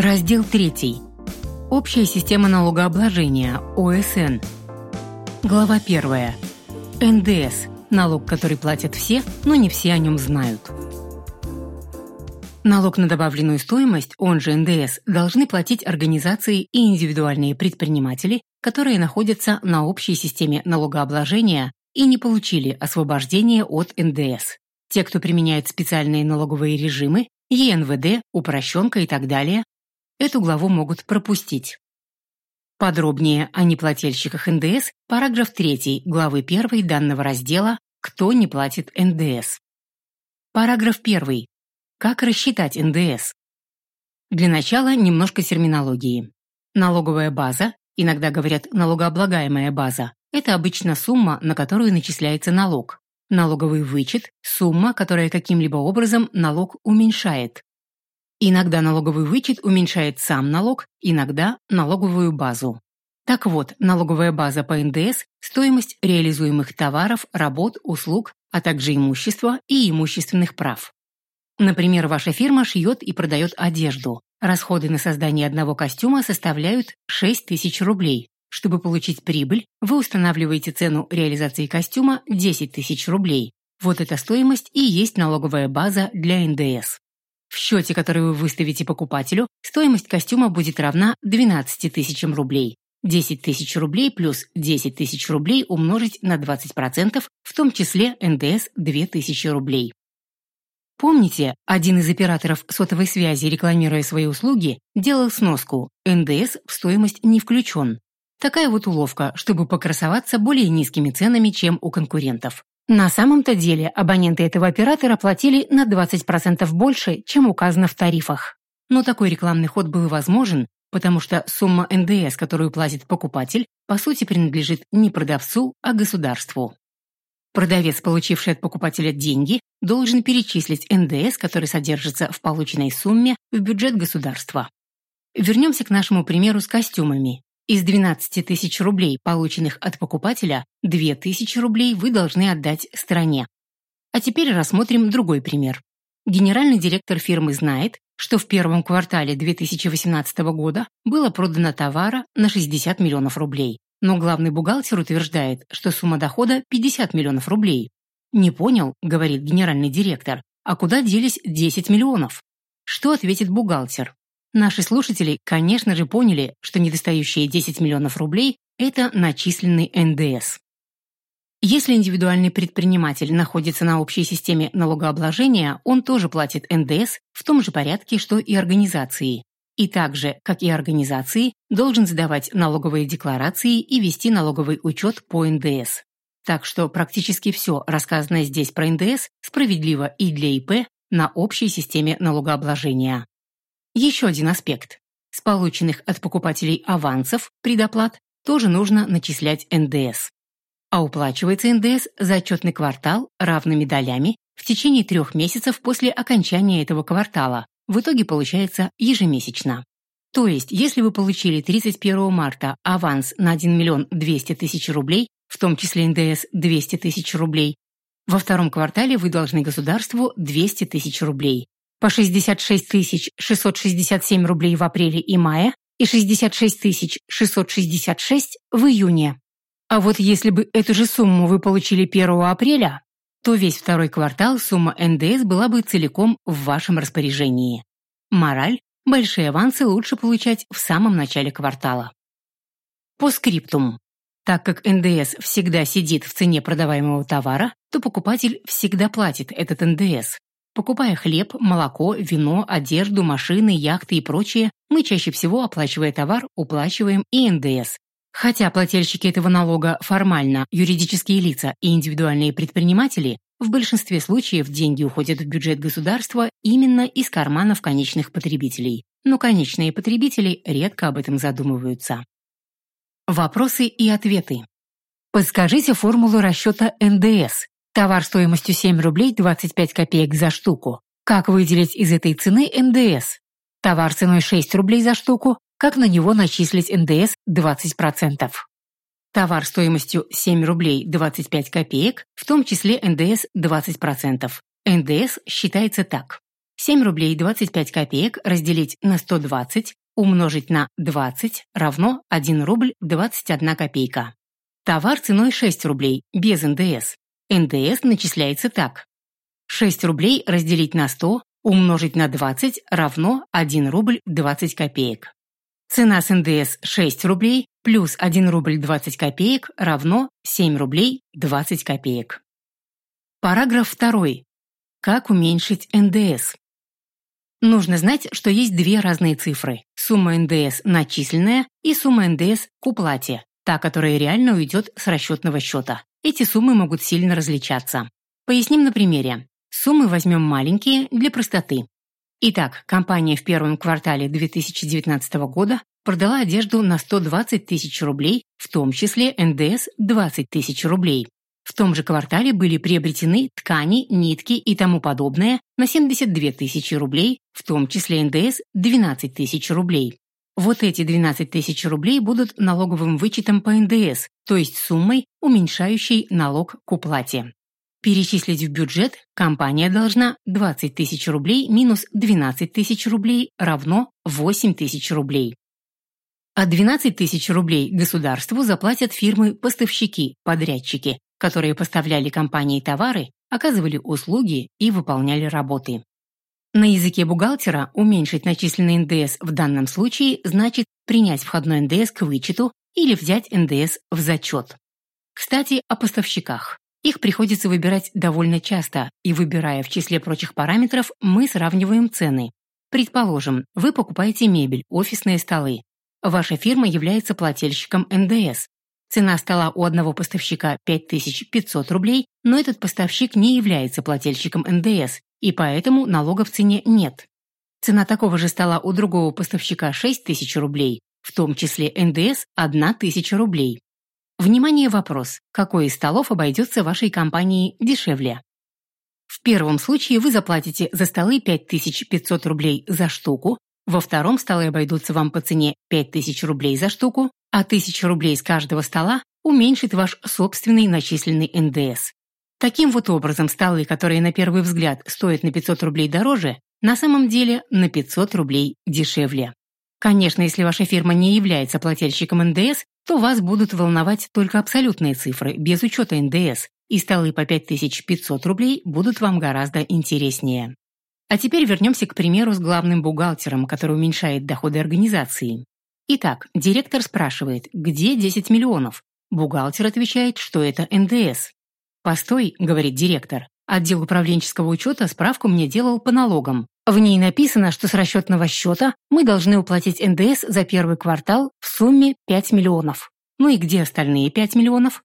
Раздел 3. Общая система налогообложения, ОСН. Глава 1. НДС – налог, который платят все, но не все о нем знают. Налог на добавленную стоимость, он же НДС, должны платить организации и индивидуальные предприниматели, которые находятся на общей системе налогообложения и не получили освобождение от НДС. Те, кто применяет специальные налоговые режимы, ЕНВД, упрощенка и так далее, эту главу могут пропустить. Подробнее о неплательщиках НДС, параграф 3 главы 1 данного раздела «Кто не платит НДС». Параграф 1. Как рассчитать НДС? Для начала немножко терминологии. Налоговая база, иногда говорят налогооблагаемая база, это обычно сумма, на которую начисляется налог. Налоговый вычет – сумма, которая каким-либо образом налог уменьшает. Иногда налоговый вычет уменьшает сам налог, иногда налоговую базу. Так вот, налоговая база по НДС – стоимость реализуемых товаров, работ, услуг, а также имущества и имущественных прав. Например, ваша фирма шьет и продает одежду. Расходы на создание одного костюма составляют 6 тысяч рублей. Чтобы получить прибыль, вы устанавливаете цену реализации костюма 10 тысяч рублей. Вот эта стоимость и есть налоговая база для НДС. В счете, который вы выставите покупателю, стоимость костюма будет равна 12 тысячам рублей. 10 тысяч рублей плюс 10 тысяч рублей умножить на 20%, в том числе НДС 2000 рублей. Помните, один из операторов сотовой связи, рекламируя свои услуги, делал сноску «НДС в стоимость не включен». Такая вот уловка, чтобы покрасоваться более низкими ценами, чем у конкурентов. На самом-то деле абоненты этого оператора платили на 20% больше, чем указано в тарифах. Но такой рекламный ход был возможен, потому что сумма НДС, которую платит покупатель, по сути принадлежит не продавцу, а государству. Продавец, получивший от покупателя деньги, должен перечислить НДС, который содержится в полученной сумме, в бюджет государства. Вернемся к нашему примеру с костюмами. Из 12 тысяч рублей, полученных от покупателя, 2 тысячи рублей вы должны отдать стране. А теперь рассмотрим другой пример. Генеральный директор фирмы знает, что в первом квартале 2018 года было продано товара на 60 миллионов рублей. Но главный бухгалтер утверждает, что сумма дохода 50 миллионов рублей. «Не понял», — говорит генеральный директор, «а куда делись 10 миллионов?» Что ответит бухгалтер? Наши слушатели, конечно же, поняли, что недостающие 10 миллионов рублей – это начисленный НДС. Если индивидуальный предприниматель находится на общей системе налогообложения, он тоже платит НДС в том же порядке, что и организации. И также, как и организации, должен сдавать налоговые декларации и вести налоговый учет по НДС. Так что практически все, рассказанное здесь про НДС, справедливо и для ИП на общей системе налогообложения. Еще один аспект. С полученных от покупателей авансов, предоплат, тоже нужно начислять НДС. А уплачивается НДС за отчетный квартал равными долями в течение трех месяцев после окончания этого квартала. В итоге получается ежемесячно. То есть, если вы получили 31 марта аванс на 1 миллион 200 тысяч рублей, в том числе НДС 200 тысяч рублей, во втором квартале вы должны государству 200 тысяч рублей, по 66 667 рублей в апреле и мае и 66 666 в июне. А вот если бы эту же сумму вы получили 1 апреля, то весь второй квартал сумма НДС была бы целиком в вашем распоряжении. Мораль – большие авансы лучше получать в самом начале квартала. По скриптум. Так как НДС всегда сидит в цене продаваемого товара, то покупатель всегда платит этот НДС, Покупая хлеб, молоко, вино, одежду, машины, яхты и прочее, мы чаще всего, оплачивая товар, уплачиваем и НДС. Хотя плательщики этого налога формально юридические лица и индивидуальные предприниматели, в большинстве случаев деньги уходят в бюджет государства именно из карманов конечных потребителей. Но конечные потребители редко об этом задумываются. Вопросы и ответы. Подскажите формулу расчета НДС. Товар стоимостью 7 рублей 25 копеек за штуку. Как выделить из этой цены НДС? Товар ценой 6 рублей за штуку. Как на него начислить НДС 20%? Товар стоимостью 7 рублей 25 копеек, в том числе НДС 20%. НДС считается так. 7 рублей 25 копеек разделить на 120 умножить на 20 равно 1 рубль 21 копейка. Товар ценой 6 рублей, без НДС. НДС начисляется так. 6 рублей разделить на 100 умножить на 20 равно 1 рубль 20 копеек. Цена с НДС 6 рублей плюс 1 рубль 20 копеек равно 7 рублей 20 копеек. Параграф 2. Как уменьшить НДС? Нужно знать, что есть две разные цифры. Сумма НДС начисленная и сумма НДС к уплате, та, которая реально уйдет с расчетного счета. Эти суммы могут сильно различаться. Поясним на примере. Суммы возьмем маленькие для простоты. Итак, компания в первом квартале 2019 года продала одежду на 120 тысяч рублей, в том числе НДС 20 тысяч рублей. В том же квартале были приобретены ткани, нитки и тому подобное на 72 тысячи рублей, в том числе НДС 12 тысяч рублей. Вот эти 12 тысяч рублей будут налоговым вычетом по НДС, то есть суммой, уменьшающей налог к уплате. Перечислить в бюджет компания должна 20 тысяч рублей минус 12 тысяч рублей равно 8 тысяч рублей. А 12 тысяч рублей государству заплатят фирмы-поставщики, подрядчики, которые поставляли компании товары, оказывали услуги и выполняли работы. На языке бухгалтера уменьшить начисленный НДС в данном случае значит принять входной НДС к вычету или взять НДС в зачет. Кстати, о поставщиках. Их приходится выбирать довольно часто, и выбирая в числе прочих параметров, мы сравниваем цены. Предположим, вы покупаете мебель, офисные столы. Ваша фирма является плательщиком НДС. Цена стола у одного поставщика 5500 рублей, но этот поставщик не является плательщиком НДС, и поэтому налога в цене нет. Цена такого же стола у другого поставщика 6000 рублей, в том числе НДС 1000 рублей. Внимание, вопрос. Какой из столов обойдется вашей компании дешевле? В первом случае вы заплатите за столы 5500 рублей за штуку, во втором столы обойдутся вам по цене 5000 рублей за штуку, а 1000 рублей с каждого стола уменьшит ваш собственный начисленный НДС. Таким вот образом, столы, которые на первый взгляд стоят на 500 рублей дороже, на самом деле на 500 рублей дешевле. Конечно, если ваша фирма не является плательщиком НДС, то вас будут волновать только абсолютные цифры, без учета НДС, и столы по 5500 рублей будут вам гораздо интереснее. А теперь вернемся к примеру с главным бухгалтером, который уменьшает доходы организации. Итак, директор спрашивает, где 10 миллионов? Бухгалтер отвечает, что это НДС. «Постой», — говорит директор, Отдел управленческого учета справку мне делал по налогам. В ней написано, что с расчетного счета мы должны уплатить НДС за первый квартал в сумме 5 миллионов. Ну и где остальные 5 миллионов?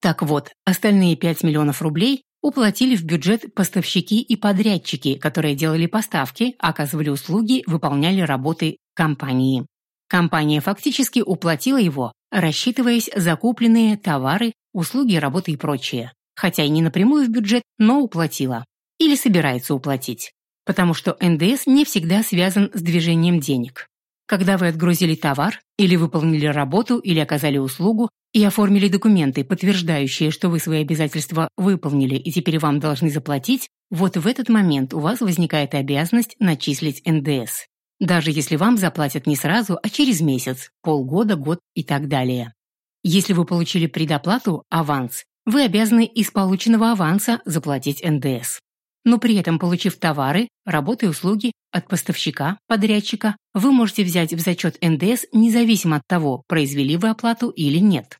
Так вот, остальные 5 миллионов рублей уплатили в бюджет поставщики и подрядчики, которые делали поставки, оказывали услуги, выполняли работы компании. Компания фактически уплатила его, рассчитываясь за купленные товары, услуги, работы и прочее хотя и не напрямую в бюджет, но уплатила. Или собирается уплатить. Потому что НДС не всегда связан с движением денег. Когда вы отгрузили товар, или выполнили работу, или оказали услугу, и оформили документы, подтверждающие, что вы свои обязательства выполнили и теперь вам должны заплатить, вот в этот момент у вас возникает обязанность начислить НДС. Даже если вам заплатят не сразу, а через месяц, полгода, год и так далее. Если вы получили предоплату, аванс, вы обязаны из полученного аванса заплатить НДС. Но при этом, получив товары, работы и услуги от поставщика, подрядчика, вы можете взять в зачет НДС независимо от того, произвели вы оплату или нет.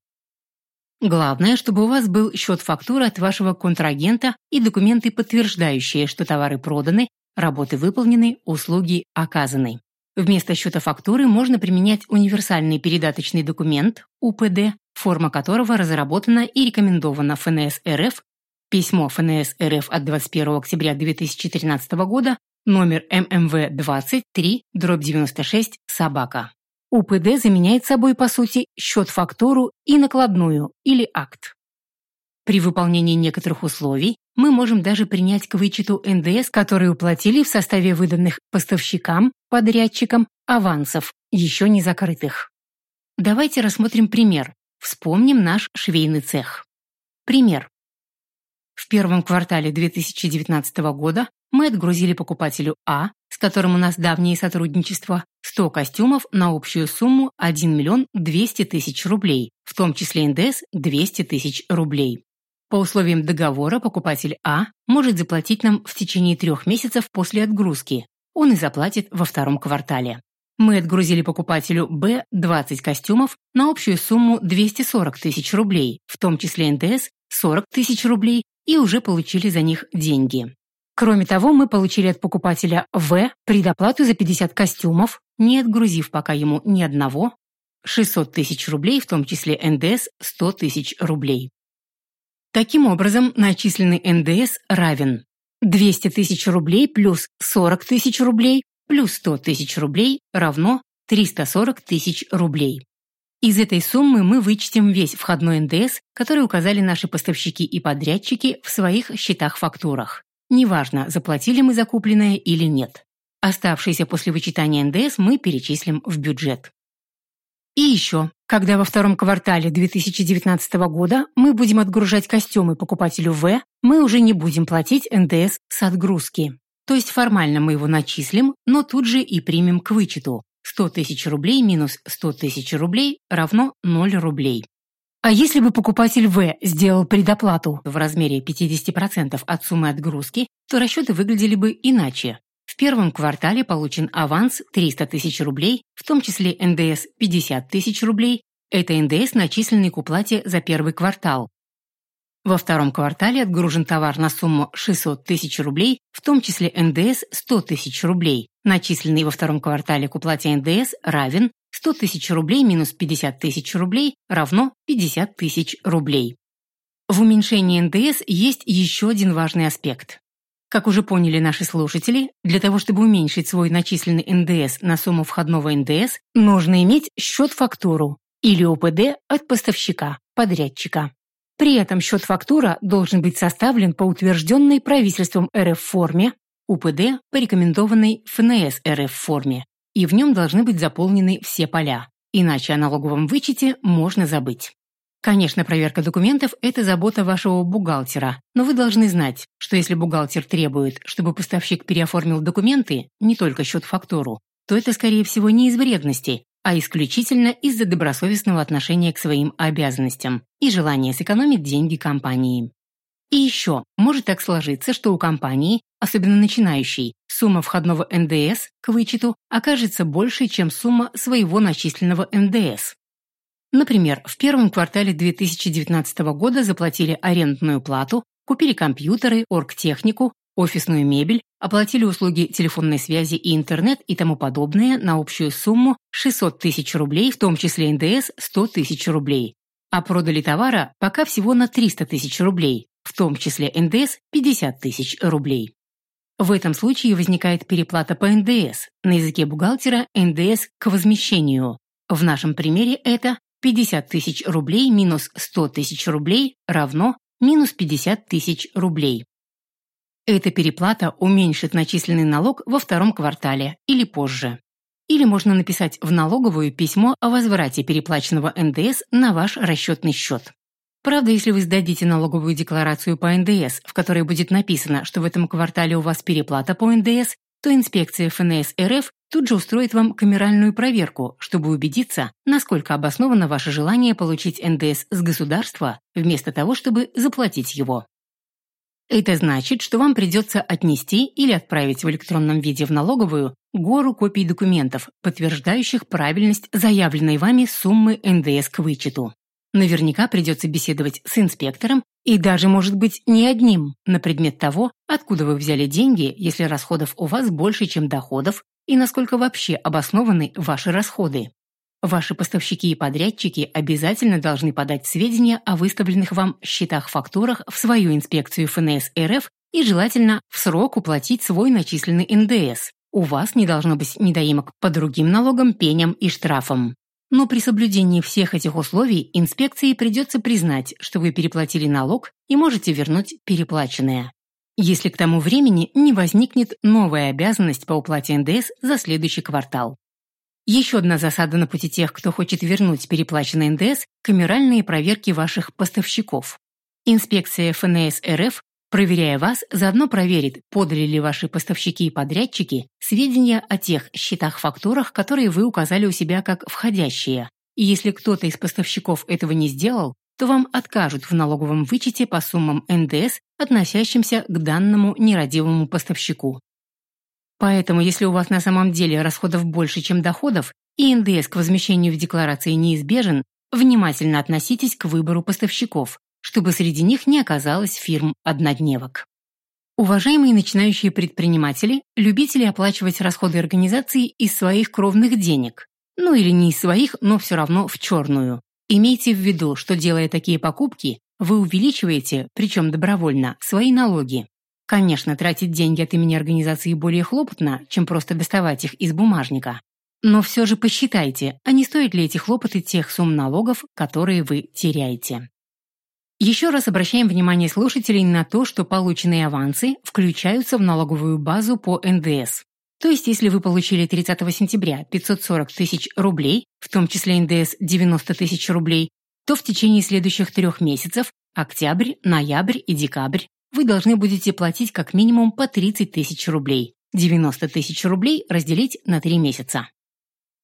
Главное, чтобы у вас был счет фактуры от вашего контрагента и документы, подтверждающие, что товары проданы, работы выполнены, услуги оказаны. Вместо счета фактуры можно применять универсальный передаточный документ, УПД, форма которого разработана и рекомендована ФНС РФ, письмо ФНС РФ от 21 октября 2013 года, номер ММВ 23, дробь 96, собака. УПД заменяет собой, по сути, счет-фактуру и накладную или акт. При выполнении некоторых условий мы можем даже принять к вычету НДС, которые уплатили в составе выданных поставщикам, подрядчикам, авансов, еще не закрытых. Давайте рассмотрим пример, Вспомним наш швейный цех. Пример. В первом квартале 2019 года мы отгрузили покупателю А, с которым у нас давнее сотрудничество, 100 костюмов на общую сумму 1 миллион 200 тысяч рублей, в том числе НДС 200 тысяч рублей. По условиям договора покупатель А может заплатить нам в течение трех месяцев после отгрузки. Он и заплатит во втором квартале. Мы отгрузили покупателю Б 20 костюмов на общую сумму 240 тысяч рублей, в том числе НДС 40 тысяч рублей, и уже получили за них деньги. Кроме того, мы получили от покупателя В предоплату за 50 костюмов, не отгрузив пока ему ни одного, 600 тысяч рублей, в том числе НДС 100 тысяч рублей. Таким образом, начисленный НДС равен 200 тысяч рублей плюс 40 тысяч рублей плюс 100 тысяч рублей равно 340 тысяч рублей. Из этой суммы мы вычтем весь входной НДС, который указали наши поставщики и подрядчики в своих счетах-фактурах. Неважно, заплатили мы закупленное или нет. Оставшиеся после вычитания НДС мы перечислим в бюджет. И еще, когда во втором квартале 2019 года мы будем отгружать костюмы покупателю В, мы уже не будем платить НДС с отгрузки. То есть формально мы его начислим, но тут же и примем к вычету. 100 тысяч рублей минус 100 тысяч рублей равно 0 рублей. А если бы покупатель В сделал предоплату в размере 50% от суммы отгрузки, то расчеты выглядели бы иначе. В первом квартале получен аванс 300 тысяч рублей, в том числе НДС 50 тысяч рублей. Это НДС, начисленный к уплате за первый квартал. Во втором квартале отгружен товар на сумму 600 тысяч рублей, в том числе НДС 100 тысяч рублей. Начисленный во втором квартале к уплате НДС равен 100 тысяч рублей минус 50 тысяч рублей равно 50 тысяч рублей. В уменьшении НДС есть еще один важный аспект. Как уже поняли наши слушатели, для того, чтобы уменьшить свой начисленный НДС на сумму входного НДС, нужно иметь счет-фактуру или ОПД от поставщика, подрядчика. При этом счет-фактура должен быть составлен по утвержденной правительством РФ форме, УПД по рекомендованной ФНС РФ форме, и в нем должны быть заполнены все поля, иначе о налоговом вычете можно забыть. Конечно, проверка документов – это забота вашего бухгалтера, но вы должны знать, что если бухгалтер требует, чтобы поставщик переоформил документы, не только счет-фактуру, то это, скорее всего, не из вредности, а исключительно из-за добросовестного отношения к своим обязанностям и желания сэкономить деньги компании. И еще, может так сложиться, что у компании, особенно начинающей, сумма входного НДС к вычету окажется больше, чем сумма своего начисленного НДС. Например, в первом квартале 2019 года заплатили арендную плату, купили компьютеры, оргтехнику, офисную мебель, оплатили услуги телефонной связи и интернет и тому подобное на общую сумму 600 тысяч рублей, в том числе НДС 100 тысяч рублей. А продали товара пока всего на 300 тысяч рублей, в том числе НДС 50 тысяч рублей. В этом случае возникает переплата по НДС, на языке бухгалтера НДС к возмещению. В нашем примере это 50 тысяч рублей минус 100 тысяч рублей равно минус 50 тысяч рублей. Эта переплата уменьшит начисленный налог во втором квартале или позже. Или можно написать в налоговую письмо о возврате переплаченного НДС на ваш расчетный счет. Правда, если вы сдадите налоговую декларацию по НДС, в которой будет написано, что в этом квартале у вас переплата по НДС, то инспекция ФНС РФ тут же устроит вам камеральную проверку, чтобы убедиться, насколько обосновано ваше желание получить НДС с государства, вместо того, чтобы заплатить его. Это значит, что вам придется отнести или отправить в электронном виде в налоговую гору копий документов, подтверждающих правильность заявленной вами суммы НДС к вычету. Наверняка придется беседовать с инспектором и даже, может быть, не одним на предмет того, откуда вы взяли деньги, если расходов у вас больше, чем доходов, и насколько вообще обоснованы ваши расходы. Ваши поставщики и подрядчики обязательно должны подать сведения о выставленных вам счетах-фактурах в свою инспекцию ФНС РФ и желательно в срок уплатить свой начисленный НДС. У вас не должно быть недоимок по другим налогам, пеням и штрафам. Но при соблюдении всех этих условий инспекции придется признать, что вы переплатили налог и можете вернуть переплаченное. Если к тому времени не возникнет новая обязанность по уплате НДС за следующий квартал. Еще одна засада на пути тех, кто хочет вернуть переплаченный НДС – камеральные проверки ваших поставщиков. Инспекция ФНС РФ Проверяя вас, заодно проверит, подали ли ваши поставщики и подрядчики сведения о тех счетах-фактурах, которые вы указали у себя как входящие. И если кто-то из поставщиков этого не сделал, то вам откажут в налоговом вычете по суммам НДС, относящимся к данному нерадивому поставщику. Поэтому, если у вас на самом деле расходов больше, чем доходов, и НДС к возмещению в декларации неизбежен, внимательно относитесь к выбору поставщиков, чтобы среди них не оказалось фирм-однодневок. Уважаемые начинающие предприниматели, любители оплачивать расходы организации из своих кровных денег, ну или не из своих, но все равно в черную. Имейте в виду, что делая такие покупки, вы увеличиваете, причем добровольно, свои налоги. Конечно, тратить деньги от имени организации более хлопотно, чем просто доставать их из бумажника. Но все же посчитайте, а не стоят ли эти хлопоты тех сумм налогов, которые вы теряете. Еще раз обращаем внимание слушателей на то, что полученные авансы включаются в налоговую базу по НДС. То есть, если вы получили 30 сентября 540 тысяч рублей, в том числе НДС 90 тысяч рублей, то в течение следующих трех месяцев, октябрь, ноябрь и декабрь, вы должны будете платить как минимум по 30 тысяч рублей. 90 тысяч рублей разделить на три месяца.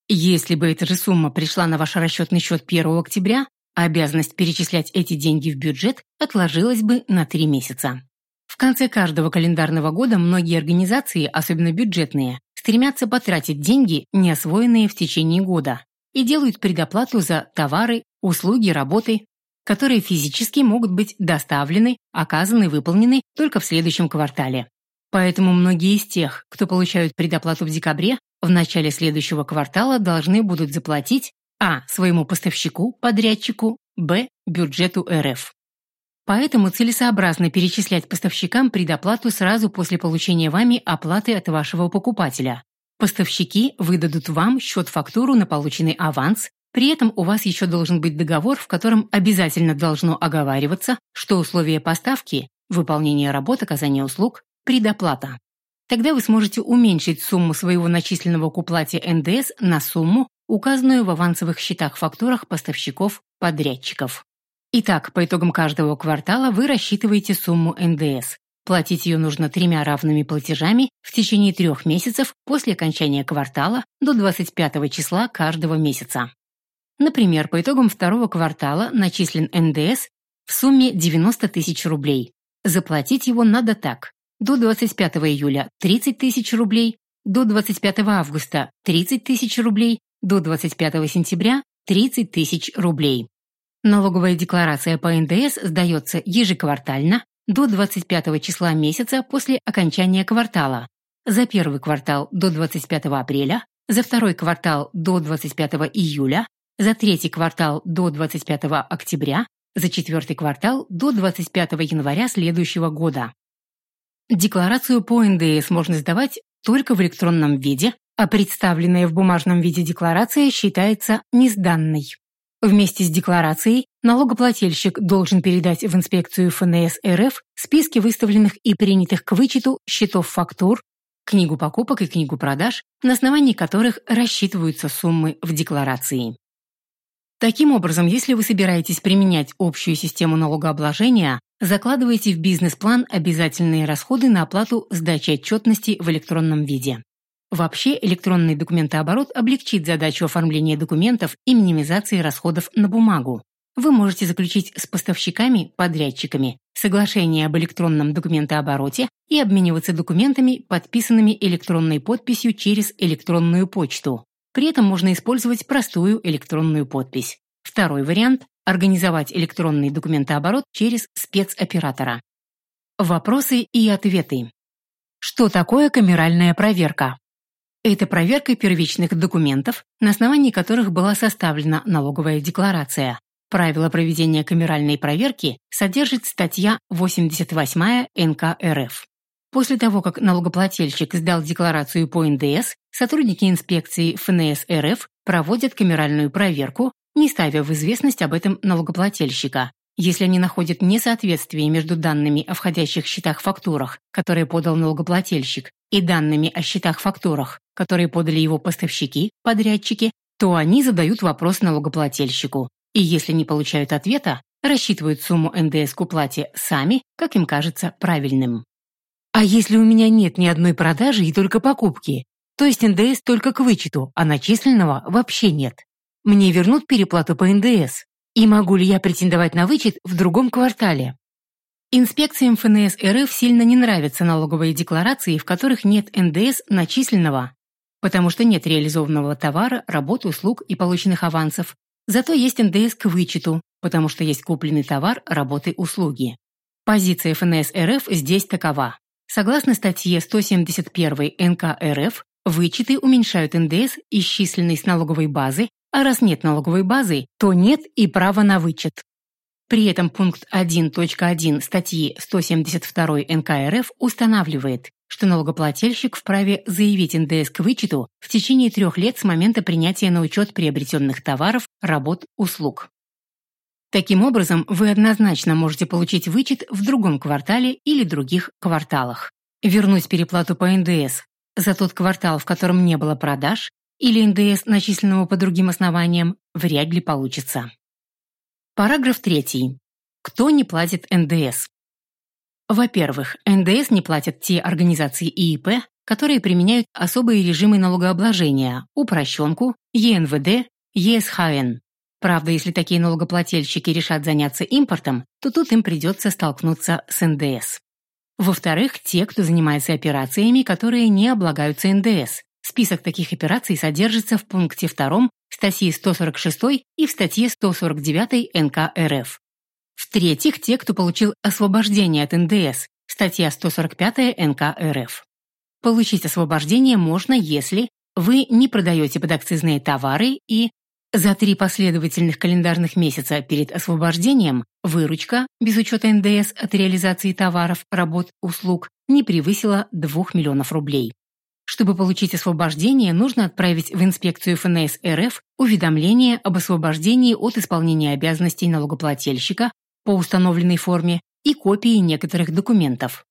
Если бы эта же сумма пришла на ваш расчетный счет 1 октября, Обязанность перечислять эти деньги в бюджет отложилась бы на три месяца. В конце каждого календарного года многие организации, особенно бюджетные, стремятся потратить деньги, не освоенные в течение года, и делают предоплату за товары, услуги, работы, которые физически могут быть доставлены, оказаны, выполнены только в следующем квартале. Поэтому многие из тех, кто получают предоплату в декабре, в начале следующего квартала должны будут заплатить а. Своему поставщику, подрядчику, Б. Бюджету РФ. Поэтому целесообразно перечислять поставщикам предоплату сразу после получения вами оплаты от вашего покупателя. Поставщики выдадут вам счет-фактуру на полученный аванс, при этом у вас еще должен быть договор, в котором обязательно должно оговариваться, что условия поставки – выполнение работ, оказание услуг – предоплата. Тогда вы сможете уменьшить сумму своего начисленного к уплате НДС на сумму, указанную в авансовых счетах-фактурах поставщиков-подрядчиков. Итак, по итогам каждого квартала вы рассчитываете сумму НДС. Платить ее нужно тремя равными платежами в течение трех месяцев после окончания квартала до 25 числа каждого месяца. Например, по итогам второго квартала начислен НДС в сумме 90 тысяч рублей. Заплатить его надо так. До 25 июля – 30 тысяч рублей, до 25 августа – 30 тысяч рублей, до 25 сентября – 30 тысяч рублей. Налоговая декларация по НДС сдается ежеквартально до 25 числа месяца после окончания квартала, за первый квартал до 25 апреля, за второй квартал до 25 июля, за третий квартал до 25 октября, за четвертый квартал до 25 января следующего года. Декларацию по НДС можно сдавать только в электронном виде а представленная в бумажном виде декларация считается несданной. Вместе с декларацией налогоплательщик должен передать в инспекцию ФНС РФ списки выставленных и принятых к вычету счетов фактур, книгу покупок и книгу продаж, на основании которых рассчитываются суммы в декларации. Таким образом, если вы собираетесь применять общую систему налогообложения, закладывайте в бизнес-план обязательные расходы на оплату сдачи отчетности в электронном виде. Вообще, электронный документооборот облегчит задачу оформления документов и минимизации расходов на бумагу. Вы можете заключить с поставщиками, подрядчиками соглашение об электронном документообороте и обмениваться документами, подписанными электронной подписью через электронную почту. При этом можно использовать простую электронную подпись. Второй вариант – организовать электронный документооборот через спецоператора. Вопросы и ответы. Что такое камеральная проверка? Это проверка первичных документов, на основании которых была составлена налоговая декларация. Правила проведения камеральной проверки содержит статья 88 НК РФ. После того, как налогоплательщик сдал декларацию по НДС, сотрудники инспекции ФНС РФ проводят камеральную проверку, не ставя в известность об этом налогоплательщика. Если они находят несоответствие между данными о входящих счетах-фактурах, которые подал налогоплательщик, и данными о счетах-фактурах, которые подали его поставщики, подрядчики, то они задают вопрос налогоплательщику. И если не получают ответа, рассчитывают сумму НДС к уплате сами, как им кажется правильным. А если у меня нет ни одной продажи и только покупки, то есть НДС только к вычету, а начисленного вообще нет. Мне вернут переплату по НДС. И могу ли я претендовать на вычет в другом квартале? Инспекциям ФНС РФ сильно не нравятся налоговые декларации, в которых нет НДС начисленного, потому что нет реализованного товара, работ, услуг и полученных авансов. Зато есть НДС к вычету, потому что есть купленный товар, работы, услуги. Позиция ФНС РФ здесь такова. Согласно статье 171 НК РФ, вычеты уменьшают НДС, исчисленный с налоговой базы, а раз нет налоговой базы, то нет и права на вычет. При этом пункт 1.1 статьи 172 НК РФ устанавливает, что налогоплательщик вправе заявить НДС к вычету в течение трех лет с момента принятия на учет приобретенных товаров, работ, услуг. Таким образом, вы однозначно можете получить вычет в другом квартале или других кварталах. Вернуть переплату по НДС за тот квартал, в котором не было продаж, или НДС, начисленного по другим основаниям, вряд ли получится. Параграф 3. Кто не платит НДС? Во-первых, НДС не платят те организации ИИП, которые применяют особые режимы налогообложения, упрощенку, ЕНВД, ЕСХН. Правда, если такие налогоплательщики решат заняться импортом, то тут им придется столкнуться с ндс. Во-вторых, те, кто занимается операциями, которые не облагаются НДС. Список таких операций содержится в пункте 2 статьи 146 и в статье 149 НК РФ. В-третьих, те, кто получил освобождение от НДС, статья 145 НК РФ. Получить освобождение можно, если вы не продаете подакцизные товары и за три последовательных календарных месяца перед освобождением выручка, без учета НДС от реализации товаров, работ, услуг, не превысила 2 миллионов рублей. Чтобы получить освобождение, нужно отправить в инспекцию ФНС РФ уведомление об освобождении от исполнения обязанностей налогоплательщика по установленной форме и копии некоторых документов.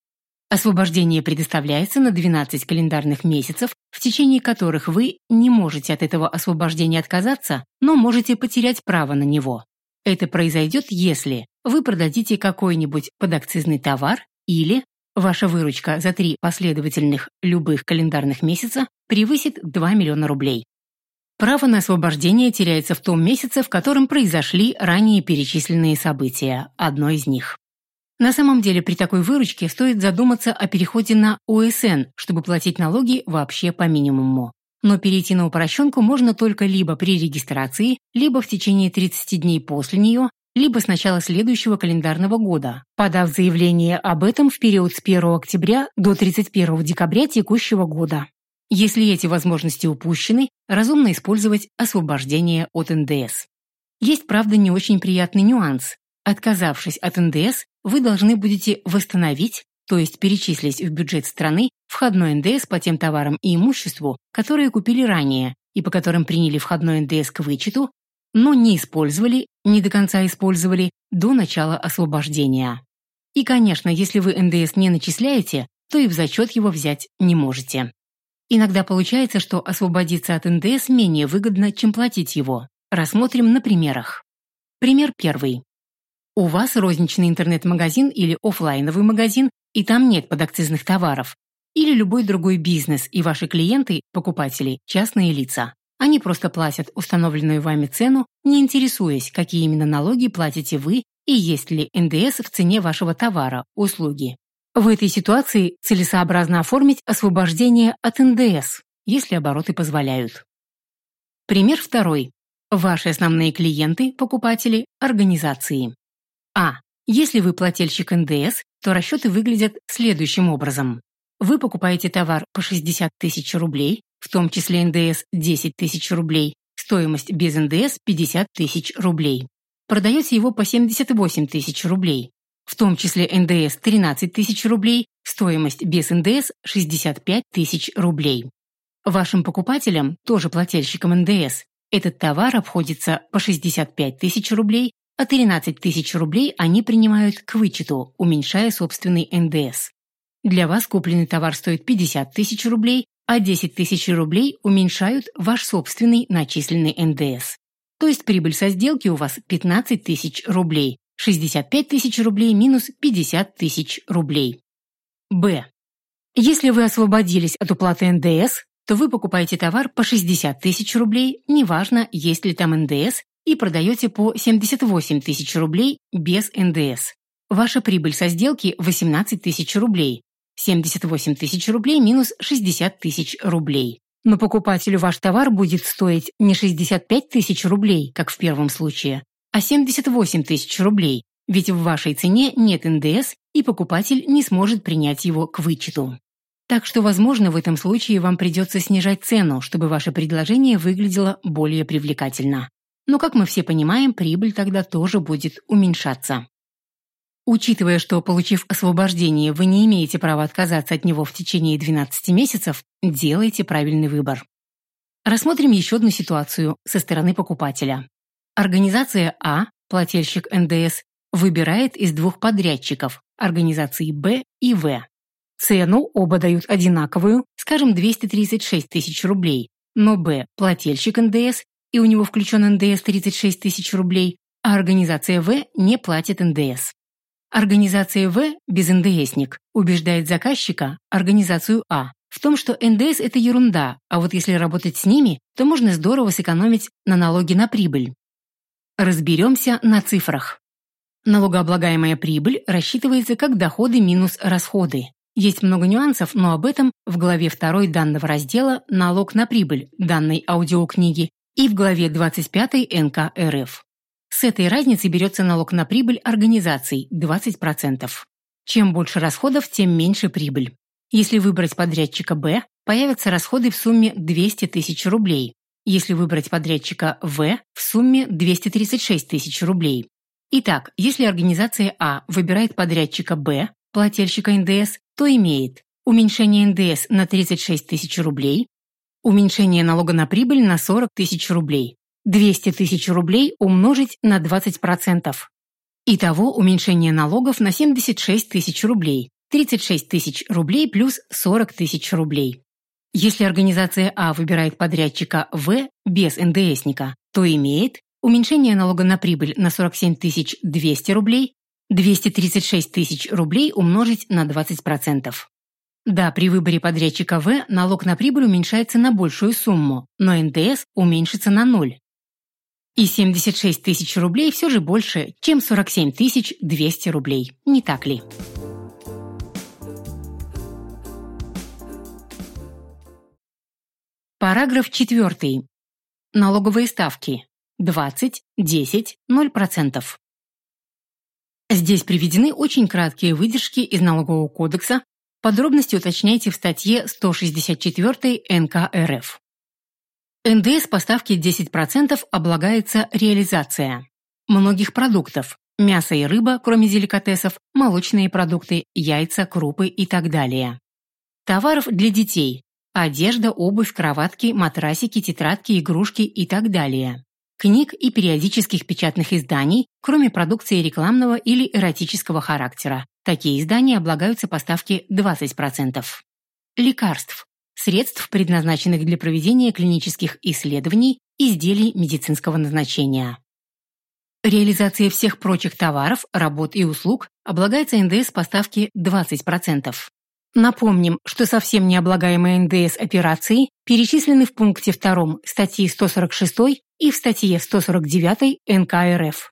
Освобождение предоставляется на 12 календарных месяцев, в течение которых вы не можете от этого освобождения отказаться, но можете потерять право на него. Это произойдет, если вы продадите какой-нибудь подакцизный товар или ваша выручка за три последовательных любых календарных месяца превысит 2 миллиона рублей. Право на освобождение теряется в том месяце, в котором произошли ранее перечисленные события, одно из них. На самом деле при такой выручке стоит задуматься о переходе на ОСН, чтобы платить налоги вообще по минимуму. Но перейти на упрощенку можно только либо при регистрации, либо в течение 30 дней после нее, либо с начала следующего календарного года, подав заявление об этом в период с 1 октября до 31 декабря текущего года. Если эти возможности упущены, разумно использовать освобождение от НДС. Есть, правда, не очень приятный нюанс. Отказавшись от НДС, вы должны будете восстановить, то есть перечислить в бюджет страны входной НДС по тем товарам и имуществу, которые купили ранее и по которым приняли входной НДС к вычету, но не использовали, не до конца использовали до начала освобождения. И, конечно, если вы НДС не начисляете, то и в зачет его взять не можете. Иногда получается, что освободиться от НДС менее выгодно, чем платить его. Рассмотрим на примерах. Пример первый. У вас розничный интернет-магазин или офлайновый магазин, и там нет подакцизных товаров. Или любой другой бизнес, и ваши клиенты, покупатели, частные лица. Они просто платят установленную вами цену, не интересуясь, какие именно налоги платите вы и есть ли НДС в цене вашего товара, услуги. В этой ситуации целесообразно оформить освобождение от НДС, если обороты позволяют. Пример второй. Ваши основные клиенты, покупатели, организации. А. Если вы плательщик НДС, то расчеты выглядят следующим образом. Вы покупаете товар по 60 тысяч рублей, в том числе НДС 10 тысяч рублей, стоимость без НДС 50 тысяч рублей. Продаете его по 78 тысяч рублей, в том числе НДС 13 тысяч рублей, стоимость без НДС 65 тысяч рублей. Вашим покупателям, тоже плательщикам НДС, этот товар обходится по 65 тысяч рублей, а 13 тысяч рублей они принимают к вычету, уменьшая собственный НДС. Для вас купленный товар стоит 50 тысяч рублей, а 10 тысяч рублей уменьшают ваш собственный начисленный НДС. То есть прибыль со сделки у вас 15 тысяч рублей, 65 тысяч рублей минус 50 тысяч рублей. Б. Если вы освободились от уплаты НДС, то вы покупаете товар по 60 тысяч рублей, неважно, есть ли там НДС, и продаете по 78 тысяч рублей без НДС. Ваша прибыль со сделки 18 тысяч рублей. 78 тысяч рублей минус 60 тысяч рублей. Но покупателю ваш товар будет стоить не 65 тысяч рублей, как в первом случае, а 78 тысяч рублей, ведь в вашей цене нет НДС, и покупатель не сможет принять его к вычету. Так что, возможно, в этом случае вам придется снижать цену, чтобы ваше предложение выглядело более привлекательно. Но, как мы все понимаем, прибыль тогда тоже будет уменьшаться. Учитывая, что, получив освобождение, вы не имеете права отказаться от него в течение 12 месяцев, делайте правильный выбор. Рассмотрим еще одну ситуацию со стороны покупателя. Организация А, плательщик НДС, выбирает из двух подрядчиков, организации Б и В. Цену оба дают одинаковую, скажем, 236 тысяч рублей, но Б – плательщик НДС, и у него включен НДС 36 тысяч рублей, а организация В не платит НДС. Организация В, без НДСник, убеждает заказчика, организацию А, в том, что НДС – это ерунда, а вот если работать с ними, то можно здорово сэкономить на налоги на прибыль. Разберемся на цифрах. Налогооблагаемая прибыль рассчитывается как доходы минус расходы. Есть много нюансов, но об этом в главе 2 данного раздела «Налог на прибыль» данной аудиокниги и в главе 25 НК РФ. С этой разницы берется налог на прибыль организаций – 20%. Чем больше расходов, тем меньше прибыль. Если выбрать подрядчика Б, появятся расходы в сумме 200 тысяч рублей. Если выбрать подрядчика В, в сумме 236 тысяч рублей. Итак, если организация А выбирает подрядчика Б, плательщика НДС, то имеет уменьшение НДС на 36 тысяч рублей, уменьшение налога на прибыль на 40 тысяч рублей, 200 тысяч рублей умножить на 20%. Итого уменьшение налогов на 76 тысяч рублей, 36 тысяч рублей плюс 40 тысяч рублей. Если организация А выбирает подрядчика В без НДСника, то имеет уменьшение налога на прибыль на 47 200 рублей, 236 тысяч рублей умножить на 20%. Да, при выборе подрядчика В налог на прибыль уменьшается на большую сумму, но НДС уменьшится на ноль. И 76 тысяч рублей все же больше, чем 47 200 рублей, не так ли? Параграф 4. Налоговые ставки. 20, 10, 0%. Здесь приведены очень краткие выдержки из Налогового кодекса, подробности уточняйте в статье 164 НК РФ. НДС по ставке 10% облагается реализация многих продуктов – мясо и рыба, кроме деликатесов, молочные продукты, яйца, крупы и так далее. Товаров для детей – одежда, обувь, кроватки, матрасики, тетрадки, игрушки и так далее. Книг и периодических печатных изданий, кроме продукции рекламного или эротического характера. Такие издания облагаются по ставке 20%. Лекарств средств, предназначенных для проведения клинических исследований, изделий медицинского назначения. Реализация всех прочих товаров, работ и услуг облагается НДС по ставке 20%. Напомним, что совсем необлагаемые НДС операции перечислены в пункте 2 статьи 146 и в статье 149 НК РФ.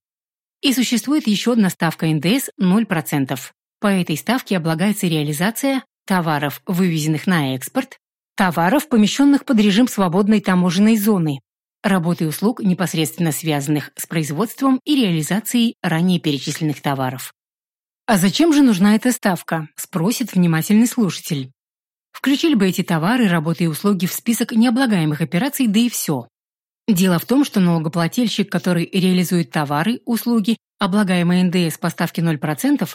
И существует еще одна ставка НДС 0%. По этой ставке облагается реализация товаров, вывезенных на экспорт, товаров, помещенных под режим свободной таможенной зоны, работы и услуг, непосредственно связанных с производством и реализацией ранее перечисленных товаров. А зачем же нужна эта ставка, спросит внимательный слушатель. Включили бы эти товары, работы и услуги в список необлагаемых операций, да и все. Дело в том, что налогоплательщик, который реализует товары, услуги, облагаемые НДС по ставке 0%,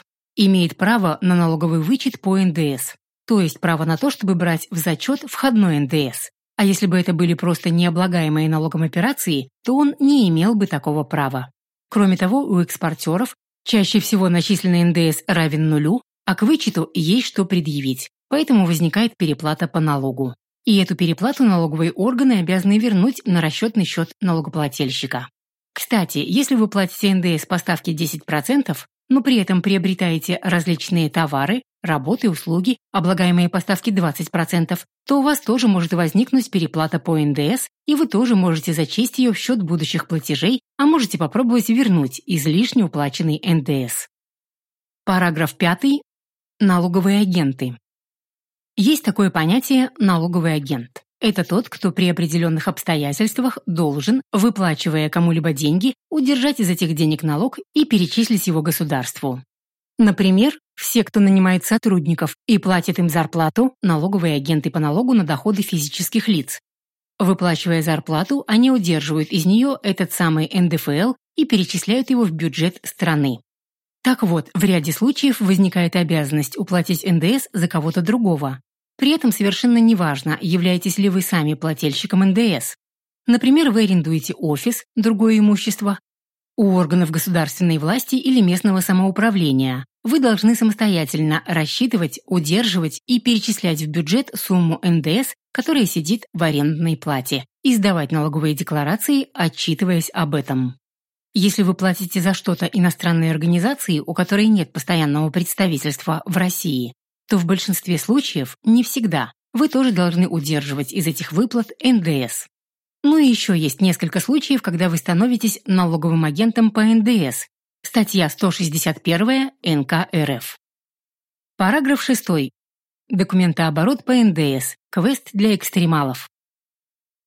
имеет право на налоговый вычет по НДС то есть право на то, чтобы брать в зачет входной НДС. А если бы это были просто необлагаемые налогом операции, то он не имел бы такого права. Кроме того, у экспортеров чаще всего начисленный НДС равен нулю, а к вычету есть что предъявить, поэтому возникает переплата по налогу. И эту переплату налоговые органы обязаны вернуть на расчетный счет налогоплательщика. Кстати, если вы платите НДС по ставке 10%, но при этом приобретаете различные товары, работы услуги, облагаемые по ставке 20%, то у вас тоже может возникнуть переплата по НДС, и вы тоже можете зачесть ее в счет будущих платежей, а можете попробовать вернуть излишне уплаченный НДС. Параграф 5. Налоговые агенты. Есть такое понятие «налоговый агент». Это тот, кто при определенных обстоятельствах должен, выплачивая кому-либо деньги, удержать из этих денег налог и перечислить его государству. Например, все, кто нанимает сотрудников и платит им зарплату, налоговые агенты по налогу на доходы физических лиц. Выплачивая зарплату, они удерживают из нее этот самый НДФЛ и перечисляют его в бюджет страны. Так вот, в ряде случаев возникает обязанность уплатить НДС за кого-то другого. При этом совершенно неважно, являетесь ли вы сами плательщиком НДС. Например, вы арендуете офис, другое имущество, у органов государственной власти или местного самоуправления. Вы должны самостоятельно рассчитывать, удерживать и перечислять в бюджет сумму НДС, которая сидит в арендной плате, и сдавать налоговые декларации, отчитываясь об этом. Если вы платите за что-то иностранной организации, у которой нет постоянного представительства в России, то в большинстве случаев, не всегда, вы тоже должны удерживать из этих выплат НДС. Ну и еще есть несколько случаев, когда вы становитесь налоговым агентом по НДС. Статья 161 НК РФ. Параграф 6. Документооборот по НДС. Квест для экстремалов.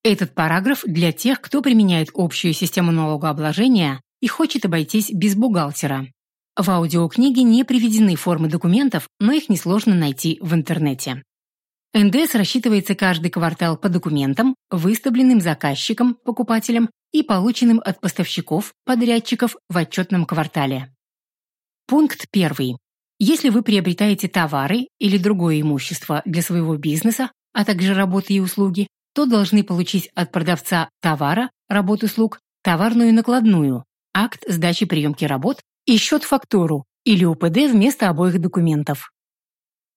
Этот параграф для тех, кто применяет общую систему налогообложения и хочет обойтись без бухгалтера. В аудиокниге не приведены формы документов, но их несложно найти в интернете. НДС рассчитывается каждый квартал по документам, выставленным заказчиком, покупателем и полученным от поставщиков, подрядчиков в отчетном квартале. Пункт 1. Если вы приобретаете товары или другое имущество для своего бизнеса, а также работы и услуги, то должны получить от продавца товара, работ услуг, товарную накладную, акт сдачи приемки работ и счет-фактуру или УПД вместо обоих документов.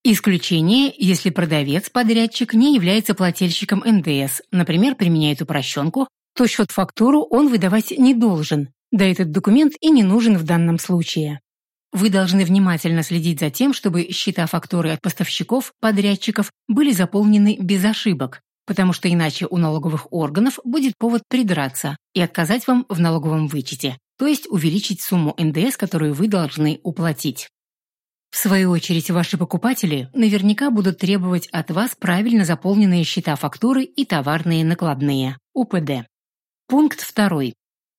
Исключение, если продавец-подрядчик не является плательщиком НДС, например, применяет упрощенку, то счет-фактуру он выдавать не должен, да этот документ и не нужен в данном случае. Вы должны внимательно следить за тем, чтобы счета фактуры от поставщиков, подрядчиков были заполнены без ошибок, потому что иначе у налоговых органов будет повод придраться и отказать вам в налоговом вычете, то есть увеличить сумму НДС, которую вы должны уплатить. В свою очередь, ваши покупатели наверняка будут требовать от вас правильно заполненные счета фактуры и товарные накладные, УПД. Пункт 2.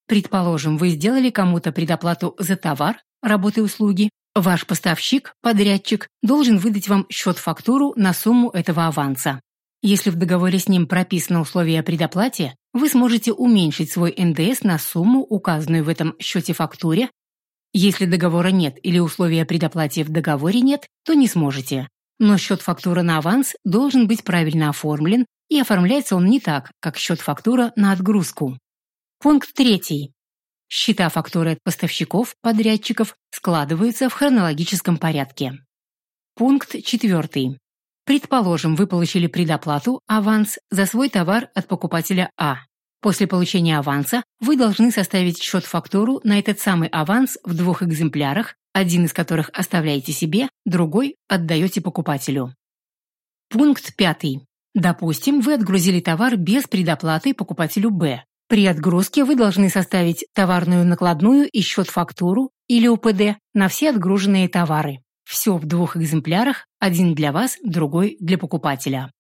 Предположим, вы сделали кому-то предоплату за товар, работы и услуги. Ваш поставщик, подрядчик, должен выдать вам счет-фактуру на сумму этого аванса. Если в договоре с ним прописано условие о предоплате, вы сможете уменьшить свой НДС на сумму, указанную в этом счете-фактуре. Если договора нет или условия о предоплате в договоре нет, то не сможете. Но счет-фактура на аванс должен быть правильно оформлен, и оформляется он не так, как счет-фактура на отгрузку. Пункт третий. Счета фактуры от поставщиков, подрядчиков складываются в хронологическом порядке. Пункт четвертый. Предположим, вы получили предоплату, аванс, за свой товар от покупателя А. После получения аванса вы должны составить счет-фактуру на этот самый аванс в двух экземплярах, один из которых оставляете себе, другой отдаете покупателю. Пункт пятый. Допустим, вы отгрузили товар без предоплаты покупателю Б. При отгрузке вы должны составить товарную накладную и счет-фактуру или УПД на все отгруженные товары. Все в двух экземплярах, один для вас, другой для покупателя.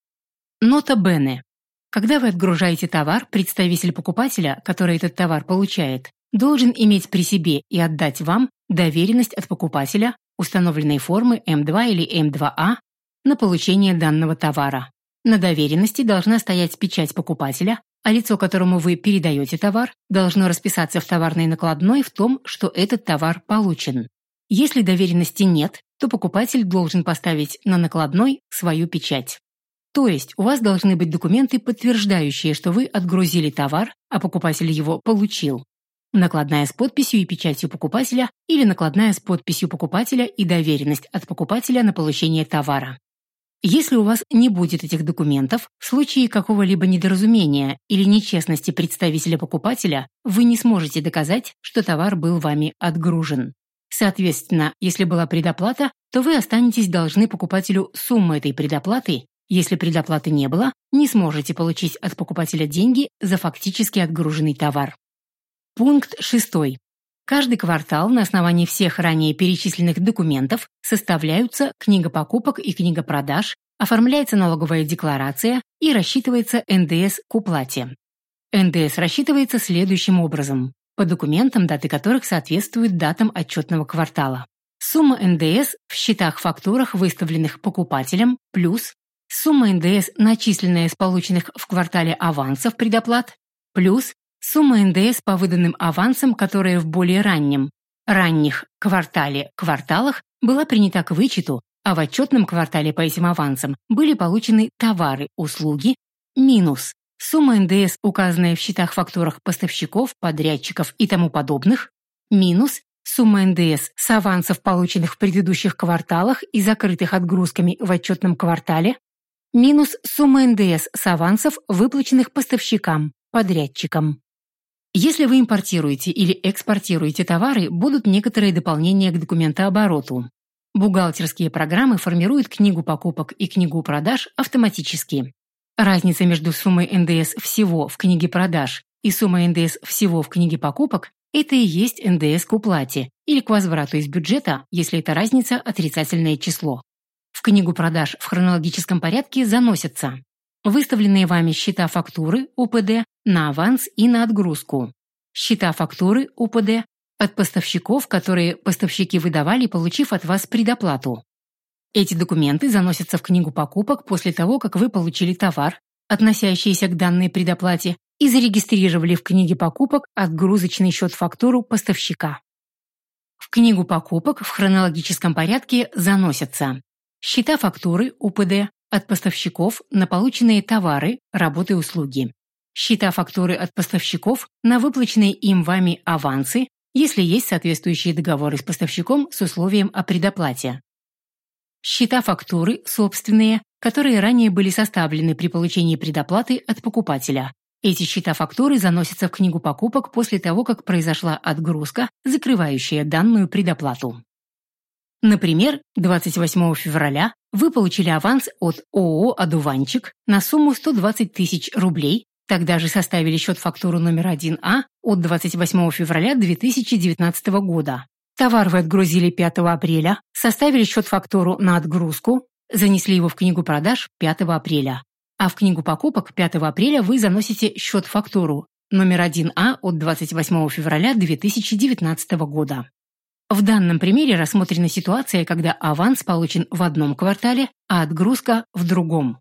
Нота Бене. Когда вы отгружаете товар, представитель покупателя, который этот товар получает, должен иметь при себе и отдать вам доверенность от покупателя установленной формы М2 или М2А на получение данного товара. На доверенности должна стоять печать покупателя, а лицо, которому вы передаете товар, должно расписаться в товарной накладной в том, что этот товар получен. Если доверенности нет, то покупатель должен поставить на накладной свою печать. То есть у вас должны быть документы, подтверждающие, что вы отгрузили товар, а покупатель его получил. Накладная с подписью и печатью покупателя или накладная с подписью покупателя и доверенность от покупателя на получение товара. Если у вас не будет этих документов, в случае какого-либо недоразумения или нечестности представителя покупателя, вы не сможете доказать, что товар был вами отгружен. Соответственно, если была предоплата, то вы останетесь должны покупателю сумму этой предоплаты. Если предоплаты не было, не сможете получить от покупателя деньги за фактически отгруженный товар. Пункт 6. Каждый квартал на основании всех ранее перечисленных документов составляются книга покупок и книга продаж, оформляется налоговая декларация и рассчитывается НДС к уплате. НДС рассчитывается следующим образом, по документам, даты которых соответствуют датам отчетного квартала. Сумма НДС в счетах-фактурах, выставленных покупателем, плюс сумма НДС, начисленная с полученных в квартале авансов предоплат, плюс Сумма НДС по выданным авансам, которая в более раннем, ранних квартале, кварталах была принята к вычету, а в отчетном квартале по этим авансам были получены товары, услуги, минус сумма НДС, указанная в счетах-фактурах поставщиков, подрядчиков и тому подобных, минус сумма НДС с авансов, полученных в предыдущих кварталах и закрытых отгрузками в отчетном квартале, минус сумма НДС с авансов, выплаченных поставщикам, подрядчикам. Если вы импортируете или экспортируете товары, будут некоторые дополнения к документообороту. Бухгалтерские программы формируют книгу покупок и книгу продаж автоматически. Разница между суммой НДС всего в книге продаж и суммой НДС всего в книге покупок – это и есть НДС к уплате или к возврату из бюджета, если эта разница – отрицательное число. В книгу продаж в хронологическом порядке заносятся Выставленные вами счета фактуры УПД на аванс и на отгрузку. Счета фактуры УПД от поставщиков, которые поставщики выдавали, получив от вас предоплату. Эти документы заносятся в книгу покупок после того, как вы получили товар, относящийся к данной предоплате, и зарегистрировали в книге покупок отгрузочный счет фактуру поставщика. В книгу покупок в хронологическом порядке заносятся счета фактуры УПД, от поставщиков на полученные товары, работы и услуги. Счета фактуры от поставщиков на выплаченные им вами авансы, если есть соответствующие договоры с поставщиком с условием о предоплате. Счета фактуры собственные, которые ранее были составлены при получении предоплаты от покупателя. Эти счета фактуры заносятся в книгу покупок после того, как произошла отгрузка, закрывающая данную предоплату. Например, 28 февраля вы получили аванс от ООО «Одуванчик» на сумму 120 тысяч рублей, тогда же составили счет-фактуру номер 1А от 28 февраля 2019 года. Товар вы отгрузили 5 апреля, составили счет-фактуру на отгрузку, занесли его в книгу продаж 5 апреля. А в книгу покупок 5 апреля вы заносите счет-фактуру номер 1А от 28 февраля 2019 года. В данном примере рассмотрена ситуация, когда аванс получен в одном квартале, а отгрузка – в другом.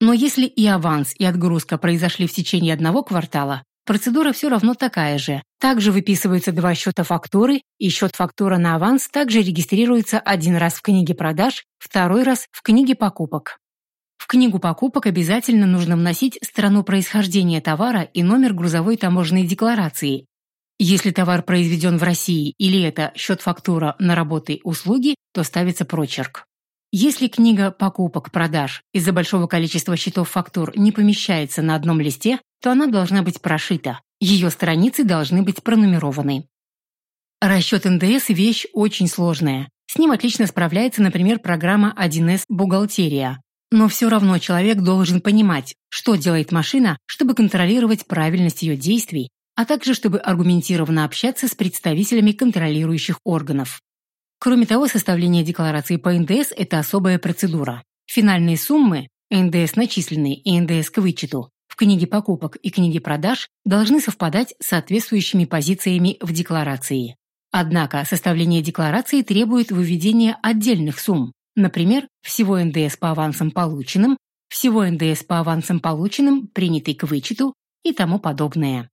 Но если и аванс, и отгрузка произошли в течение одного квартала, процедура все равно такая же. Также выписываются два счета фактуры, и счет фактура на аванс также регистрируется один раз в книге продаж, второй раз в книге покупок. В книгу покупок обязательно нужно вносить страну происхождения товара и номер грузовой таможенной декларации, если товар произведен в России или это счет-фактура на работы услуги, то ставится прочерк. Если книга покупок-продаж из-за большого количества счетов-фактур не помещается на одном листе, то она должна быть прошита. Ее страницы должны быть пронумерованы. Расчет НДС – вещь очень сложная. С ним отлично справляется, например, программа 1С «Бухгалтерия». Но все равно человек должен понимать, что делает машина, чтобы контролировать правильность ее действий а также чтобы аргументированно общаться с представителями контролирующих органов. Кроме того, составление декларации по НДС – это особая процедура. Финальные суммы – НДС начисленные и НДС к вычету – в книге покупок и книге продаж должны совпадать с соответствующими позициями в декларации. Однако составление декларации требует выведения отдельных сумм, например, всего НДС по авансам полученным, всего НДС по авансам полученным, принятый к вычету и тому подобное.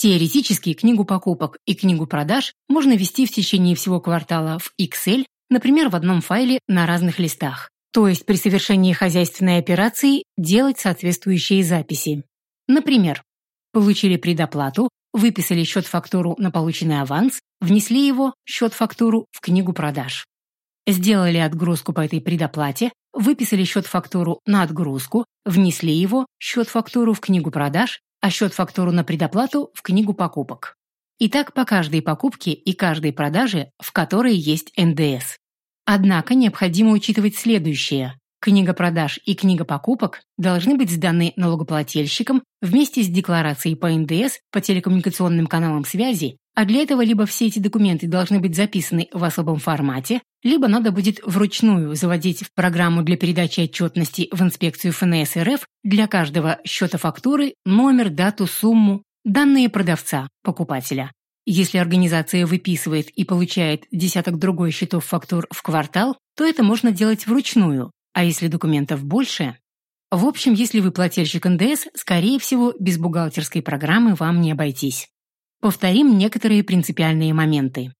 Теоретически книгу покупок и книгу продаж можно вести в течение всего квартала в Excel, например, в одном файле на разных листах. То есть при совершении хозяйственной операции делать соответствующие записи. Например, получили предоплату, выписали счет-фактуру на полученный аванс, внесли его, счет-фактуру, в книгу продаж. Сделали отгрузку по этой предоплате, выписали счет-фактуру на отгрузку, внесли его, счет-фактуру в книгу продаж, а счет-фактуру на предоплату в книгу покупок. И так по каждой покупке и каждой продаже, в которой есть НДС. Однако необходимо учитывать следующее. Книга продаж и книга покупок должны быть сданы налогоплательщикам вместе с декларацией по НДС по телекоммуникационным каналам связи, а для этого либо все эти документы должны быть записаны в особом формате, либо надо будет вручную заводить в программу для передачи отчетности в инспекцию ФНС РФ для каждого счета фактуры номер, дату, сумму, данные продавца, покупателя. Если организация выписывает и получает десяток другой счетов фактур в квартал, то это можно делать вручную, а если документов больше? В общем, если вы плательщик НДС, скорее всего, без бухгалтерской программы вам не обойтись. Повторим некоторые принципиальные моменты.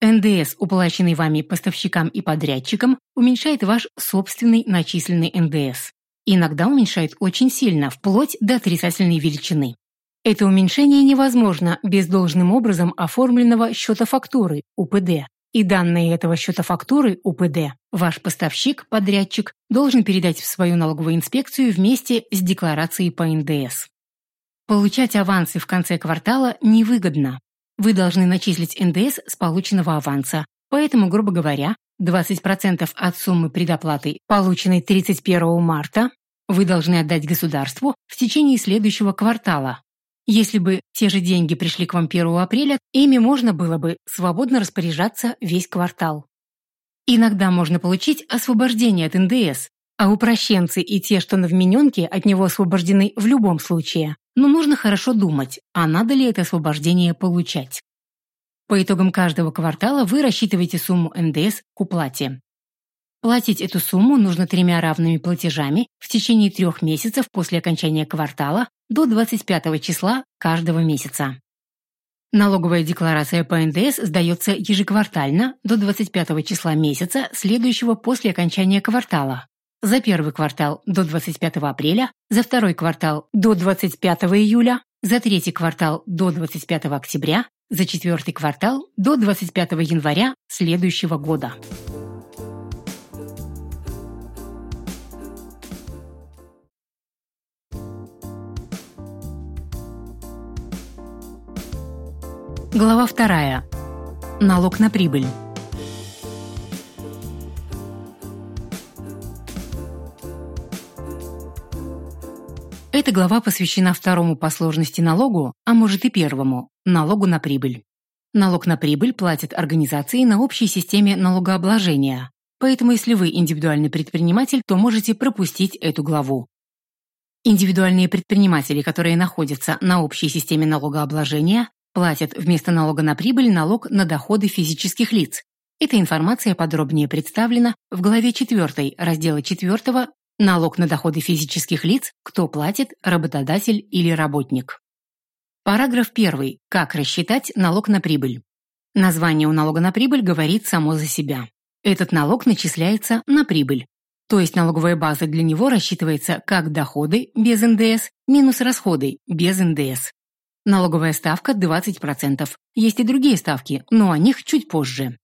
НДС, уплаченный вами поставщикам и подрядчикам, уменьшает ваш собственный начисленный НДС. Иногда уменьшает очень сильно, вплоть до отрицательной величины. Это уменьшение невозможно без должным образом оформленного счета фактуры, УПД, и данные этого счета фактуры УПД ваш поставщик, подрядчик, должен передать в свою налоговую инспекцию вместе с декларацией по НДС. Получать авансы в конце квартала невыгодно. Вы должны начислить НДС с полученного аванса, поэтому, грубо говоря, 20% от суммы предоплаты, полученной 31 марта, вы должны отдать государству в течение следующего квартала, если бы те же деньги пришли к вам 1 апреля, ими можно было бы свободно распоряжаться весь квартал. Иногда можно получить освобождение от НДС, а упрощенцы и те, что на вмененке, от него освобождены в любом случае. Но нужно хорошо думать, а надо ли это освобождение получать. По итогам каждого квартала вы рассчитываете сумму НДС к уплате. Платить эту сумму нужно тремя равными платежами в течение трех месяцев после окончания квартала до 25 числа каждого месяца. Налоговая декларация по НДС сдается ежеквартально до 25 числа месяца, следующего после окончания квартала. За первый квартал до 25 апреля, за второй квартал до 25 июля, за третий квартал до 25 октября, за четвертый квартал до 25 января следующего года. Глава вторая. Налог на прибыль. Эта глава посвящена второму по сложности налогу, а может и первому – налогу на прибыль. Налог на прибыль платят организации на общей системе налогообложения, поэтому если вы индивидуальный предприниматель, то можете пропустить эту главу. Индивидуальные предприниматели, которые находятся на общей системе налогообложения, платят вместо налога на прибыль налог на доходы физических лиц. Эта информация подробнее представлена в главе 4 раздела 4 «Налог на доходы физических лиц. Кто платит, работодатель или работник». Параграф 1. Как рассчитать налог на прибыль? Название у налога на прибыль говорит само за себя. Этот налог начисляется на прибыль. То есть налоговая база для него рассчитывается как доходы без НДС минус расходы без НДС. Налоговая ставка 20%. Есть и другие ставки, но о них чуть позже.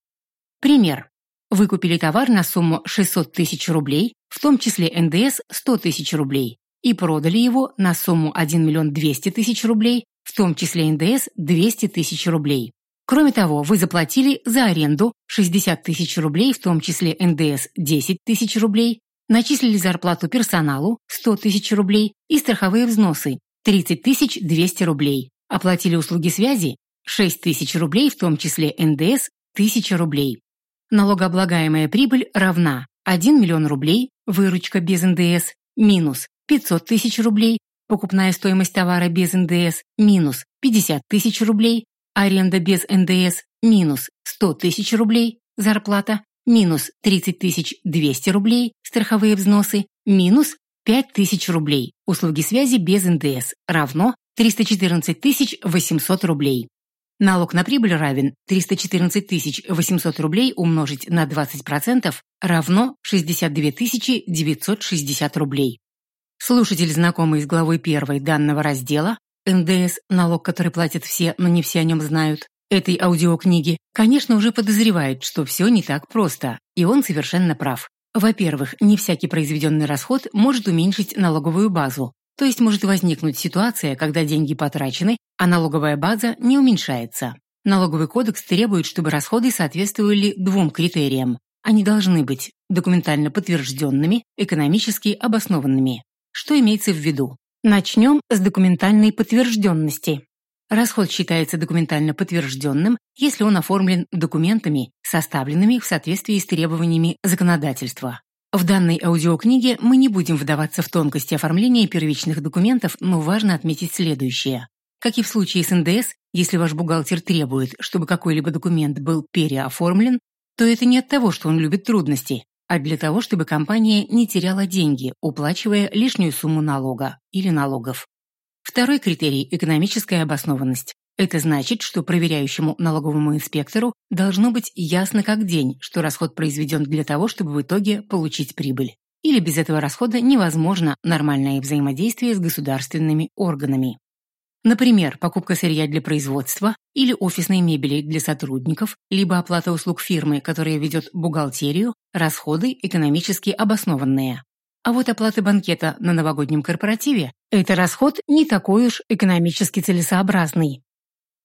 Пример. Вы купили товар на сумму 600 тысяч рублей, в том числе НДС 100 тысяч рублей, и продали его на сумму 1 миллион 200 тысяч рублей, в том числе НДС 200 тысяч рублей. Кроме того, вы заплатили за аренду 60 тысяч рублей, в том числе НДС 10 тысяч рублей, начислили зарплату персоналу 100 тысяч рублей и страховые взносы 30 тысяч 200 рублей. Оплатили услуги связи 6 тысяч рублей, в том числе НДС 1000 рублей. Налогооблагаемая прибыль равна 1 миллион рублей, выручка без НДС, минус 500 тысяч рублей, покупная стоимость товара без НДС, минус 50 тысяч рублей, аренда без НДС, минус 100 тысяч рублей, зарплата, минус 30 тысяч 200 рублей, страховые взносы, минус 5 тысяч рублей, услуги связи без НДС, равно 314 800 рублей. Налог на прибыль равен 314 800 рублей умножить на 20% равно 62 960 рублей. Слушатель, знакомый с главой 1 данного раздела, НДС, налог, который платят все, но не все о нем знают, этой аудиокниги, конечно, уже подозревает, что все не так просто, и он совершенно прав. Во-первых, не всякий произведенный расход может уменьшить налоговую базу, то есть может возникнуть ситуация, когда деньги потрачены, а налоговая база не уменьшается. Налоговый кодекс требует, чтобы расходы соответствовали двум критериям. Они должны быть документально подтвержденными, экономически обоснованными. Что имеется в виду? Начнем с документальной подтвержденности. Расход считается документально подтвержденным, если он оформлен документами, составленными в соответствии с требованиями законодательства. В данной аудиокниге мы не будем вдаваться в тонкости оформления первичных документов, но важно отметить следующее. Как и в случае с НДС, если ваш бухгалтер требует, чтобы какой-либо документ был переоформлен, то это не от того, что он любит трудности, а для того, чтобы компания не теряла деньги, уплачивая лишнюю сумму налога или налогов. Второй критерий – экономическая обоснованность. Это значит, что проверяющему налоговому инспектору должно быть ясно как день, что расход произведен для того, чтобы в итоге получить прибыль. Или без этого расхода невозможно нормальное взаимодействие с государственными органами. Например, покупка сырья для производства или офисной мебели для сотрудников, либо оплата услуг фирмы, которая ведет бухгалтерию, расходы экономически обоснованные. А вот оплата банкета на новогоднем корпоративе – это расход не такой уж экономически целесообразный.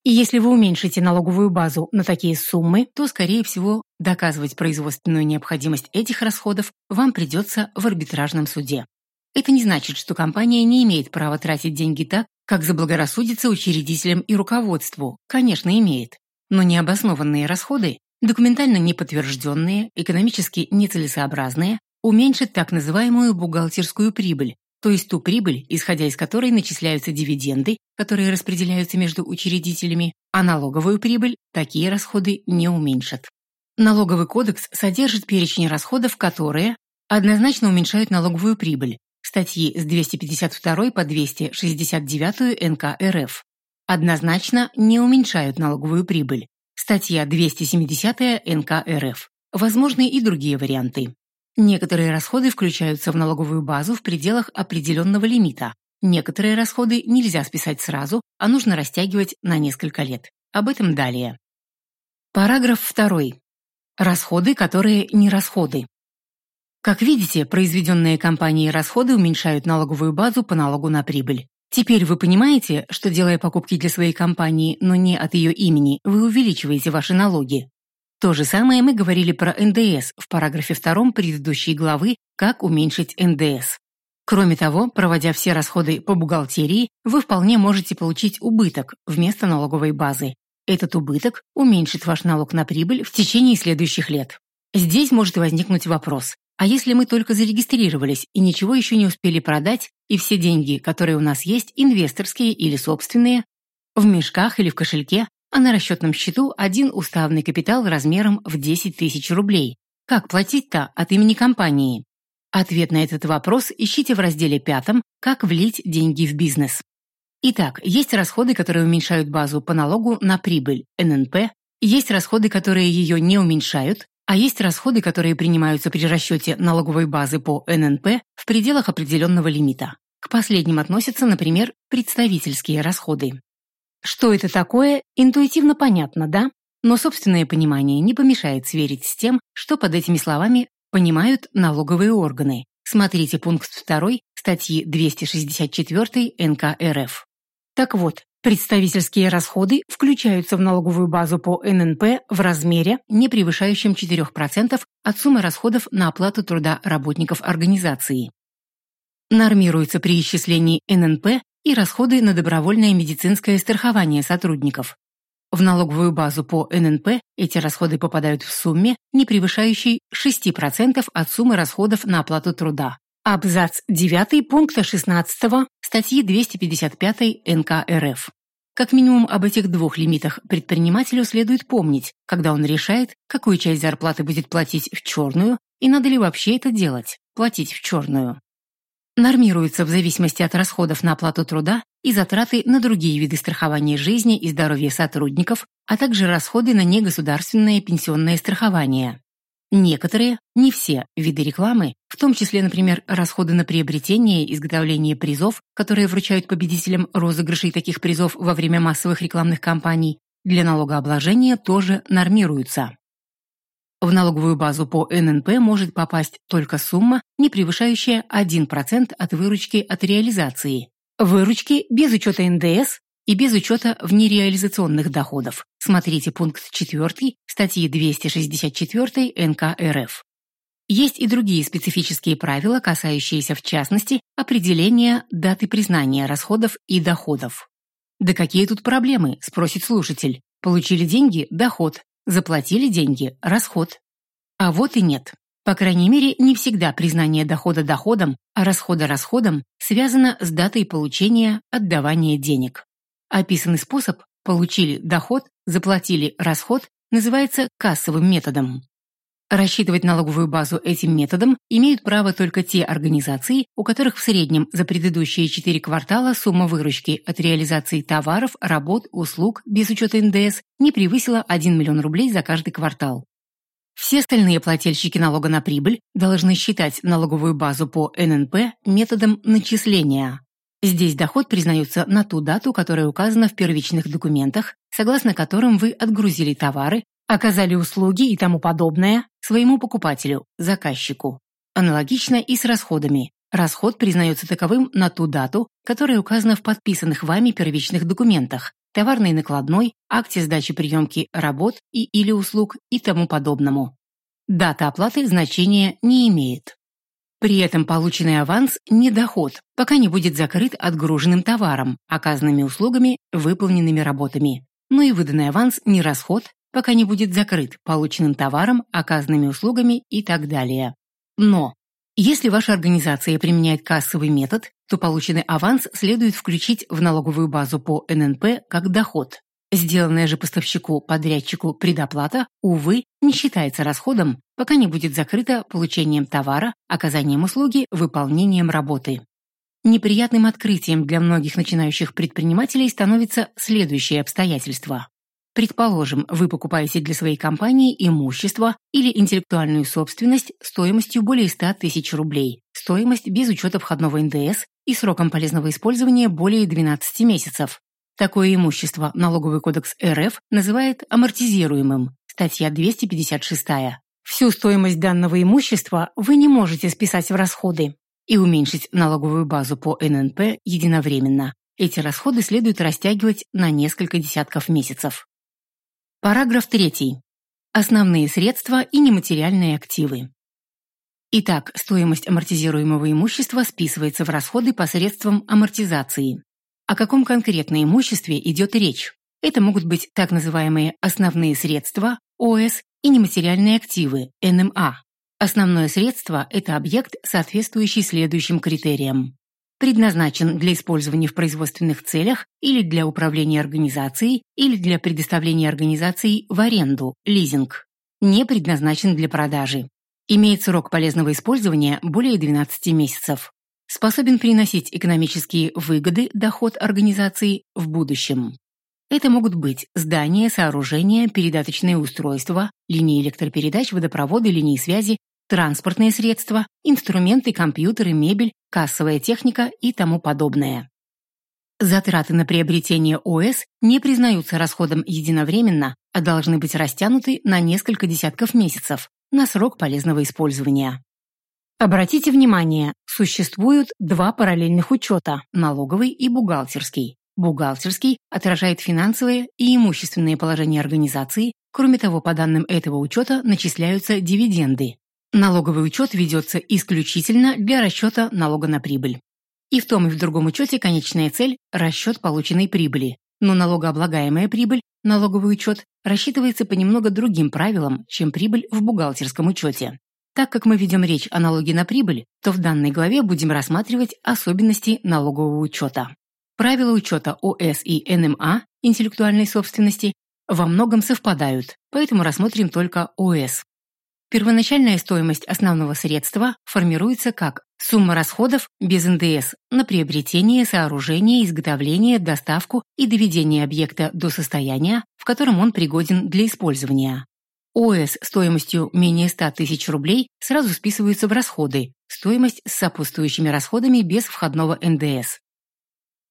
И если вы уменьшите налоговую базу на такие суммы, то, скорее всего, доказывать производственную необходимость этих расходов вам придется в арбитражном суде. Это не значит, что компания не имеет права тратить деньги так, как заблагорассудится учредителям и руководству. Конечно, имеет. Но необоснованные расходы, документально неподтвержденные, экономически нецелесообразные, уменьшит так называемую бухгалтерскую прибыль, то есть ту прибыль, исходя из которой начисляются дивиденды, которые распределяются между учредителями, а налоговую прибыль такие расходы не уменьшат. Налоговый кодекс содержит перечень расходов, которые однозначно уменьшают налоговую прибыль, статьи с 252 по 269 НК РФ, однозначно не уменьшают налоговую прибыль, статья 270 НК РФ. Возможны и другие варианты. Некоторые расходы включаются в налоговую базу в пределах определенного лимита. Некоторые расходы нельзя списать сразу, а нужно растягивать на несколько лет. Об этом далее. Параграф 2. Расходы, которые не расходы. Как видите, произведенные компанией расходы уменьшают налоговую базу по налогу на прибыль. Теперь вы понимаете, что делая покупки для своей компании, но не от ее имени, вы увеличиваете ваши налоги. То же самое мы говорили про НДС в параграфе 2 предыдущей главы «Как уменьшить НДС». Кроме того, проводя все расходы по бухгалтерии, вы вполне можете получить убыток вместо налоговой базы. Этот убыток уменьшит ваш налог на прибыль в течение следующих лет. Здесь может возникнуть вопрос, а если мы только зарегистрировались и ничего еще не успели продать, и все деньги, которые у нас есть, инвесторские или собственные, в мешках или в кошельке, а на расчетном счету один уставный капитал размером в 10 тысяч рублей. Как платить-то от имени компании? Ответ на этот вопрос ищите в разделе пятом «Как влить деньги в бизнес». Итак, есть расходы, которые уменьшают базу по налогу на прибыль, ННП, есть расходы, которые ее не уменьшают, а есть расходы, которые принимаются при расчете налоговой базы по ННП в пределах определенного лимита. К последним относятся, например, представительские расходы. Что это такое, интуитивно понятно, да? Но собственное понимание не помешает сверить с тем, что под этими словами понимают налоговые органы. Смотрите пункт 2 статьи 264 НК РФ. Так вот, представительские расходы включаются в налоговую базу по ННП в размере, не превышающем 4% от суммы расходов на оплату труда работников организации. Нормируется при исчислении ННП и расходы на добровольное медицинское страхование сотрудников. В налоговую базу по ННП эти расходы попадают в сумме, не превышающей 6% от суммы расходов на оплату труда. Абзац 9 пункта 16 статьи 255 НК РФ. Как минимум об этих двух лимитах предпринимателю следует помнить, когда он решает, какую часть зарплаты будет платить в черную и надо ли вообще это делать, платить в черную нормируется в зависимости от расходов на оплату труда и затраты на другие виды страхования жизни и здоровья сотрудников, а также расходы на негосударственное пенсионное страхование. Некоторые, не все, виды рекламы, в том числе, например, расходы на приобретение и изготовление призов, которые вручают победителям розыгрышей таких призов во время массовых рекламных кампаний, для налогообложения тоже нормируются. В налоговую базу по ННП может попасть только сумма, не превышающая 1% от выручки от реализации. Выручки без учета НДС и без учета внереализационных доходов. Смотрите пункт 4 статьи 264 НК РФ. Есть и другие специфические правила, касающиеся в частности определения даты признания расходов и доходов. «Да какие тут проблемы?» – спросит слушатель. «Получили деньги – доход, заплатили деньги – расход». А вот и нет. По крайней мере, не всегда признание дохода доходом, а расхода расходом связано с датой получения отдавания денег. Описанный способ «получили доход, заплатили расход» называется кассовым методом. Рассчитывать налоговую базу этим методом имеют право только те организации, у которых в среднем за предыдущие 4 квартала сумма выручки от реализации товаров, работ, услуг без учета НДС не превысила 1 миллион рублей за каждый квартал. Все остальные плательщики налога на прибыль должны считать налоговую базу по ННП методом начисления. Здесь доход признается на ту дату, которая указана в первичных документах, согласно которым вы отгрузили товары, оказали услуги и тому подобное своему покупателю, заказчику. Аналогично и с расходами. Расход признается таковым на ту дату, которая указана в подписанных вами первичных документах, товарной накладной, акте сдачи приемки работ и или услуг и тому подобному. Дата оплаты значения не имеет. При этом полученный аванс – не доход, пока не будет закрыт отгруженным товаром, оказанными услугами, выполненными работами. Но и выданный аванс – не расход, пока не будет закрыт полученным товаром, оказанными услугами и так далее. Но если ваша организация применяет кассовый метод, то полученный аванс следует включить в налоговую базу по ННП как доход. Сделанная же поставщику, подрядчику предоплата, увы, не считается расходом, пока не будет закрыта получением товара, оказанием услуги, выполнением работы. Неприятным открытием для многих начинающих предпринимателей становится следующее обстоятельство. Предположим, вы покупаете для своей компании имущество или интеллектуальную собственность стоимостью более 100 тысяч рублей, стоимость без учета входного НДС и сроком полезного использования более 12 месяцев. Такое имущество Налоговый кодекс РФ называет амортизируемым, статья 256. Всю стоимость данного имущества вы не можете списать в расходы и уменьшить налоговую базу по ННП единовременно. Эти расходы следует растягивать на несколько десятков месяцев. Параграф 3. Основные средства и нематериальные активы. Итак, стоимость амортизируемого имущества списывается в расходы посредством амортизации. О каком конкретно имуществе идет речь? Это могут быть так называемые основные средства, ОС, и нематериальные активы, НМА. Основное средство – это объект, соответствующий следующим критериям предназначен для использования в производственных целях или для управления организацией или для предоставления организации в аренду, лизинг. Не предназначен для продажи. Имеет срок полезного использования более 12 месяцев. Способен приносить экономические выгоды, доход организации в будущем. Это могут быть здания, сооружения, передаточные устройства, линии электропередач, водопроводы, линии связи, транспортные средства, инструменты, компьютеры, мебель, кассовая техника и тому подобное. Затраты на приобретение ОС не признаются расходом единовременно, а должны быть растянуты на несколько десятков месяцев на срок полезного использования. Обратите внимание, существуют два параллельных учета – налоговый и бухгалтерский. Бухгалтерский отражает финансовые и имущественные положения организации, кроме того, по данным этого учета начисляются дивиденды. Налоговый учет ведется исключительно для расчета налога на прибыль. И в том и в другом учете конечная цель – расчет полученной прибыли. Но налогооблагаемая прибыль, налоговый учет, рассчитывается по немного другим правилам, чем прибыль в бухгалтерском учете. Так как мы ведем речь о налоге на прибыль, то в данной главе будем рассматривать особенности налогового учета. Правила учета ОС и НМА интеллектуальной собственности во многом совпадают, поэтому рассмотрим только ОС. Первоначальная стоимость основного средства формируется как сумма расходов без НДС на приобретение, сооружение, изготовление, доставку и доведение объекта до состояния, в котором он пригоден для использования. ОС стоимостью менее 100 тысяч рублей сразу списываются в расходы, стоимость с сопутствующими расходами без входного НДС.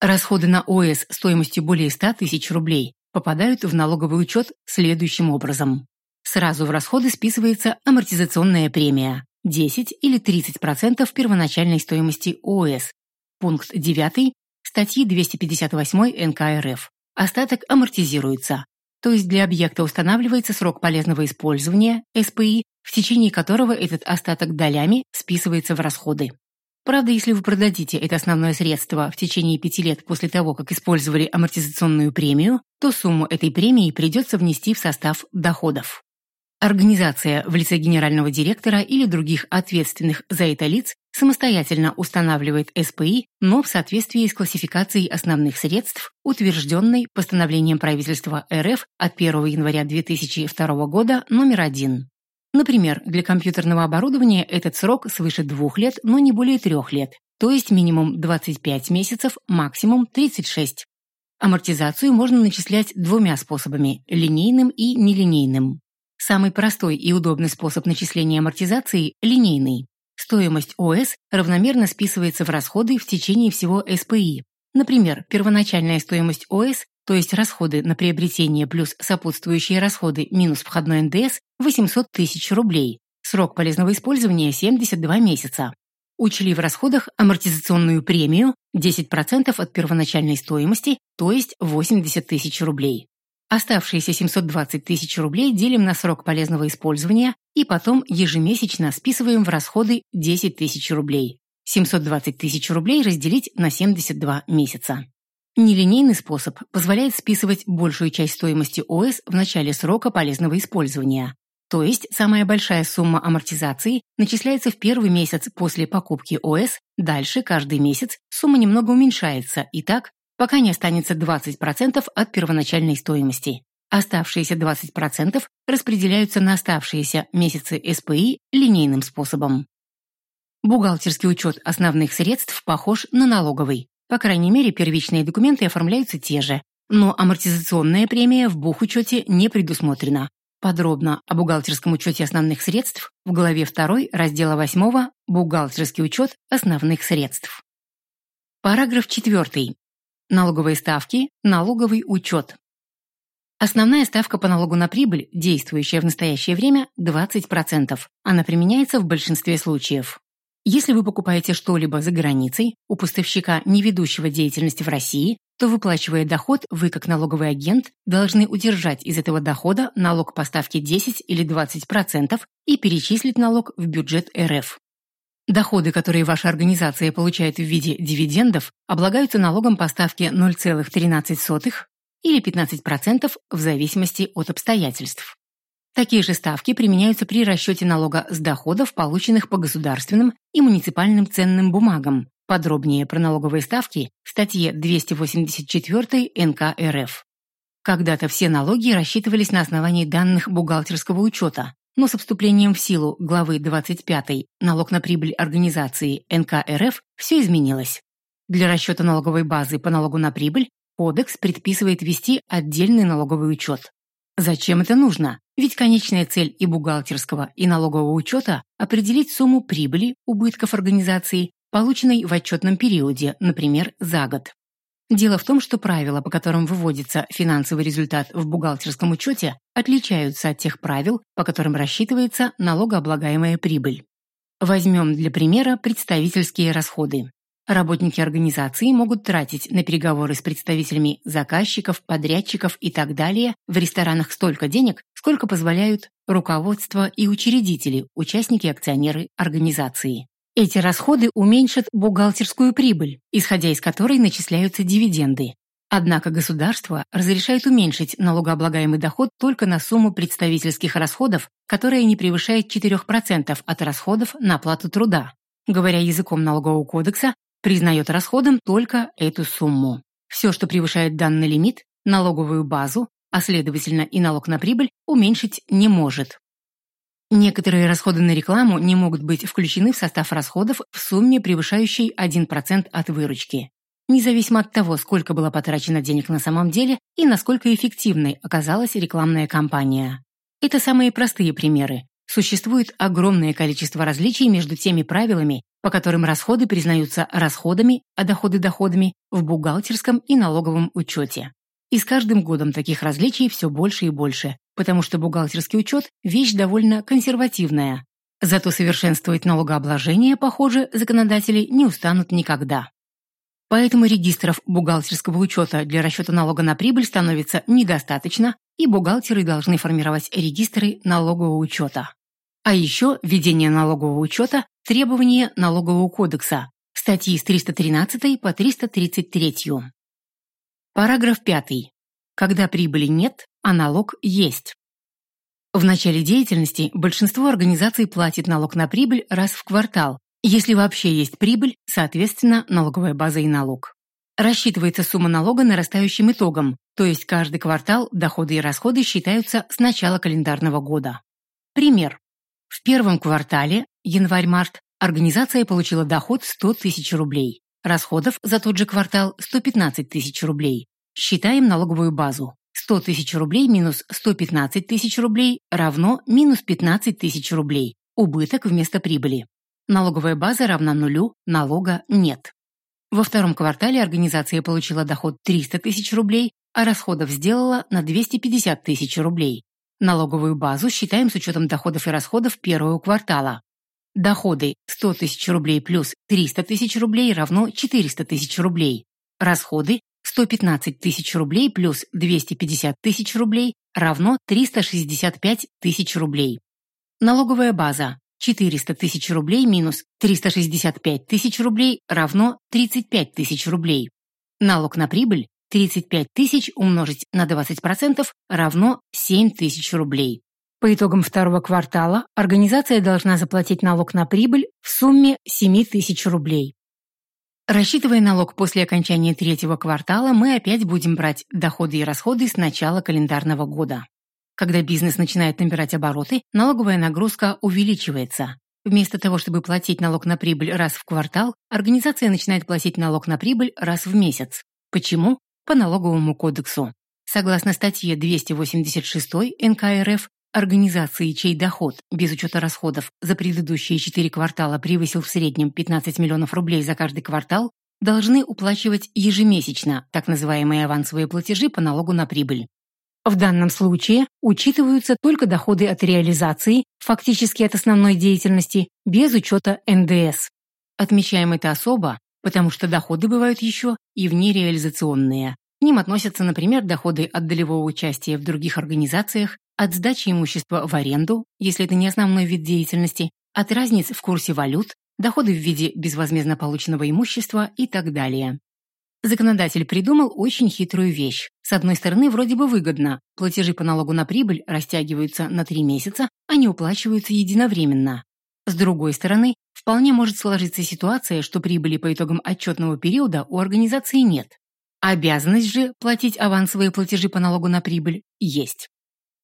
Расходы на ОС стоимостью более 100 тысяч рублей попадают в налоговый учет следующим образом. Сразу в расходы списывается амортизационная премия 10 или 30% первоначальной стоимости ОС. Пункт 9 статьи 258 НК РФ. Остаток амортизируется, то есть для объекта устанавливается срок полезного использования, СПИ, в течение которого этот остаток долями списывается в расходы. Правда, если вы продадите это основное средство в течение пяти лет после того, как использовали амортизационную премию, то сумму этой премии придется внести в состав доходов. Организация в лице генерального директора или других ответственных за это лиц самостоятельно устанавливает СПИ, но в соответствии с классификацией основных средств, утвержденной постановлением правительства РФ от 1 января 2002 года номер 1. Например, для компьютерного оборудования этот срок свыше двух лет, но не более трех лет, то есть минимум 25 месяцев, максимум 36. Амортизацию можно начислять двумя способами – линейным и нелинейным. Самый простой и удобный способ начисления амортизации – линейный. Стоимость ОС равномерно списывается в расходы в течение всего СПИ. Например, первоначальная стоимость ОС, то есть расходы на приобретение плюс сопутствующие расходы минус входной НДС – 800 тысяч рублей. Срок полезного использования – 72 месяца. Учли в расходах амортизационную премию 10% от первоначальной стоимости, то есть 80 тысяч рублей. Оставшиеся 720 тысяч рублей делим на срок полезного использования и потом ежемесячно списываем в расходы 10 тысяч рублей. 720 тысяч рублей разделить на 72 месяца. Нелинейный способ позволяет списывать большую часть стоимости ОС в начале срока полезного использования. То есть самая большая сумма амортизации начисляется в первый месяц после покупки ОС, дальше каждый месяц сумма немного уменьшается, и так пока не останется 20% от первоначальной стоимости. Оставшиеся 20% распределяются на оставшиеся месяцы СПИ линейным способом. Бухгалтерский учет основных средств похож на налоговый. По крайней мере, первичные документы оформляются те же, но амортизационная премия в бухучете не предусмотрена. Подробно о бухгалтерском учете основных средств в главе 2 раздела 8 «Бухгалтерский учет основных средств». Параграф 4. Налоговые ставки, налоговый учет. Основная ставка по налогу на прибыль, действующая в настоящее время, 20%. Она применяется в большинстве случаев. Если вы покупаете что-либо за границей у поставщика, не ведущего деятельности в России, то, выплачивая доход, вы, как налоговый агент, должны удержать из этого дохода налог по ставке 10 или 20% и перечислить налог в бюджет РФ. Доходы, которые ваша организация получает в виде дивидендов, облагаются налогом по ставке 0,13 или 15% в зависимости от обстоятельств. Такие же ставки применяются при расчете налога с доходов, полученных по государственным и муниципальным ценным бумагам. Подробнее про налоговые ставки в статье 284 НК РФ. Когда-то все налоги рассчитывались на основании данных бухгалтерского учета, но с вступлением в силу главы 25 «Налог на прибыль организации НК РФ» все изменилось. Для расчета налоговой базы по налогу на прибыль Кодекс предписывает вести отдельный налоговый учет. Зачем это нужно? Ведь конечная цель и бухгалтерского, и налогового учета – определить сумму прибыли, убытков организации, полученной в отчетном периоде, например, за год. Дело в том, что правила, по которым выводится финансовый результат в бухгалтерском учете, отличаются от тех правил, по которым рассчитывается налогооблагаемая прибыль. Возьмем для примера представительские расходы. Работники организации могут тратить на переговоры с представителями заказчиков, подрядчиков и так далее в ресторанах столько денег, сколько позволяют руководство и учредители, участники акционеры организации. Эти расходы уменьшат бухгалтерскую прибыль, исходя из которой начисляются дивиденды. Однако государство разрешает уменьшить налогооблагаемый доход только на сумму представительских расходов, которая не превышает 4% от расходов на оплату труда. Говоря языком налогового кодекса, признает расходом только эту сумму. Все, что превышает данный лимит, налоговую базу, а следовательно и налог на прибыль, уменьшить не может. Некоторые расходы на рекламу не могут быть включены в состав расходов в сумме, превышающей 1% от выручки, независимо от того, сколько было потрачено денег на самом деле и насколько эффективной оказалась рекламная кампания. Это самые простые примеры. Существует огромное количество различий между теми правилами, по которым расходы признаются расходами, а доходы – доходами в бухгалтерском и налоговом учете. И с каждым годом таких различий все больше и больше, потому что бухгалтерский учет – вещь довольно консервативная. Зато совершенствовать налогообложение, похоже, законодатели не устанут никогда. Поэтому регистров бухгалтерского учета для расчета налога на прибыль становится недостаточно, и бухгалтеры должны формировать регистры налогового учета. А еще введение налогового учета – требование налогового кодекса, статьи с 313 по 333. Параграф 5. Когда прибыли нет, а налог есть. В начале деятельности большинство организаций платит налог на прибыль раз в квартал, если вообще есть прибыль, соответственно, налоговая база и налог. Рассчитывается сумма налога нарастающим итогом, то есть каждый квартал доходы и расходы считаются с начала календарного года. Пример. В первом квартале, январь-март, организация получила доход 100 тысяч рублей. Расходов за тот же квартал 115 тысяч рублей. Считаем налоговую базу. 100 тысяч рублей минус 115 тысяч рублей равно минус 15 тысяч рублей. Убыток вместо прибыли. Налоговая база равна нулю, налога нет. Во втором квартале организация получила доход 300 тысяч рублей, а расходов сделала на 250 тысяч рублей. Налоговую базу считаем с учетом доходов и расходов первого квартала. Доходы 100 тысяч рублей плюс 300 тысяч рублей равно 400 тысяч рублей. Расходы 115 тысяч рублей плюс 250 тысяч рублей равно 365 тысяч рублей. Налоговая база 400 тысяч рублей минус 365 тысяч рублей равно 35 тысяч рублей. Налог на прибыль 35 тысяч умножить на 20% равно 7 тысяч рублей. По итогам второго квартала организация должна заплатить налог на прибыль в сумме 7 тысяч рублей. Рассчитывая налог после окончания третьего квартала, мы опять будем брать доходы и расходы с начала календарного года. Когда бизнес начинает набирать обороты, налоговая нагрузка увеличивается. Вместо того, чтобы платить налог на прибыль раз в квартал, организация начинает платить налог на прибыль раз в месяц. Почему? По налоговому кодексу. Согласно статье 286 НК РФ, организации, чей доход, без учета расходов, за предыдущие 4 квартала превысил в среднем 15 миллионов рублей за каждый квартал, должны уплачивать ежемесячно так называемые авансовые платежи по налогу на прибыль. В данном случае учитываются только доходы от реализации, фактически от основной деятельности, без учета НДС. Отмечаем это особо, потому что доходы бывают еще и внереализационные. К ним относятся, например, доходы от долевого участия в других организациях, от сдачи имущества в аренду, если это не основной вид деятельности, от разниц в курсе валют, доходы в виде безвозмездно полученного имущества и так далее. Законодатель придумал очень хитрую вещь. С одной стороны, вроде бы выгодно. Платежи по налогу на прибыль растягиваются на три месяца, а не уплачиваются единовременно. С другой стороны, вполне может сложиться ситуация, что прибыли по итогам отчетного периода у организации нет. Обязанность же платить авансовые платежи по налогу на прибыль есть.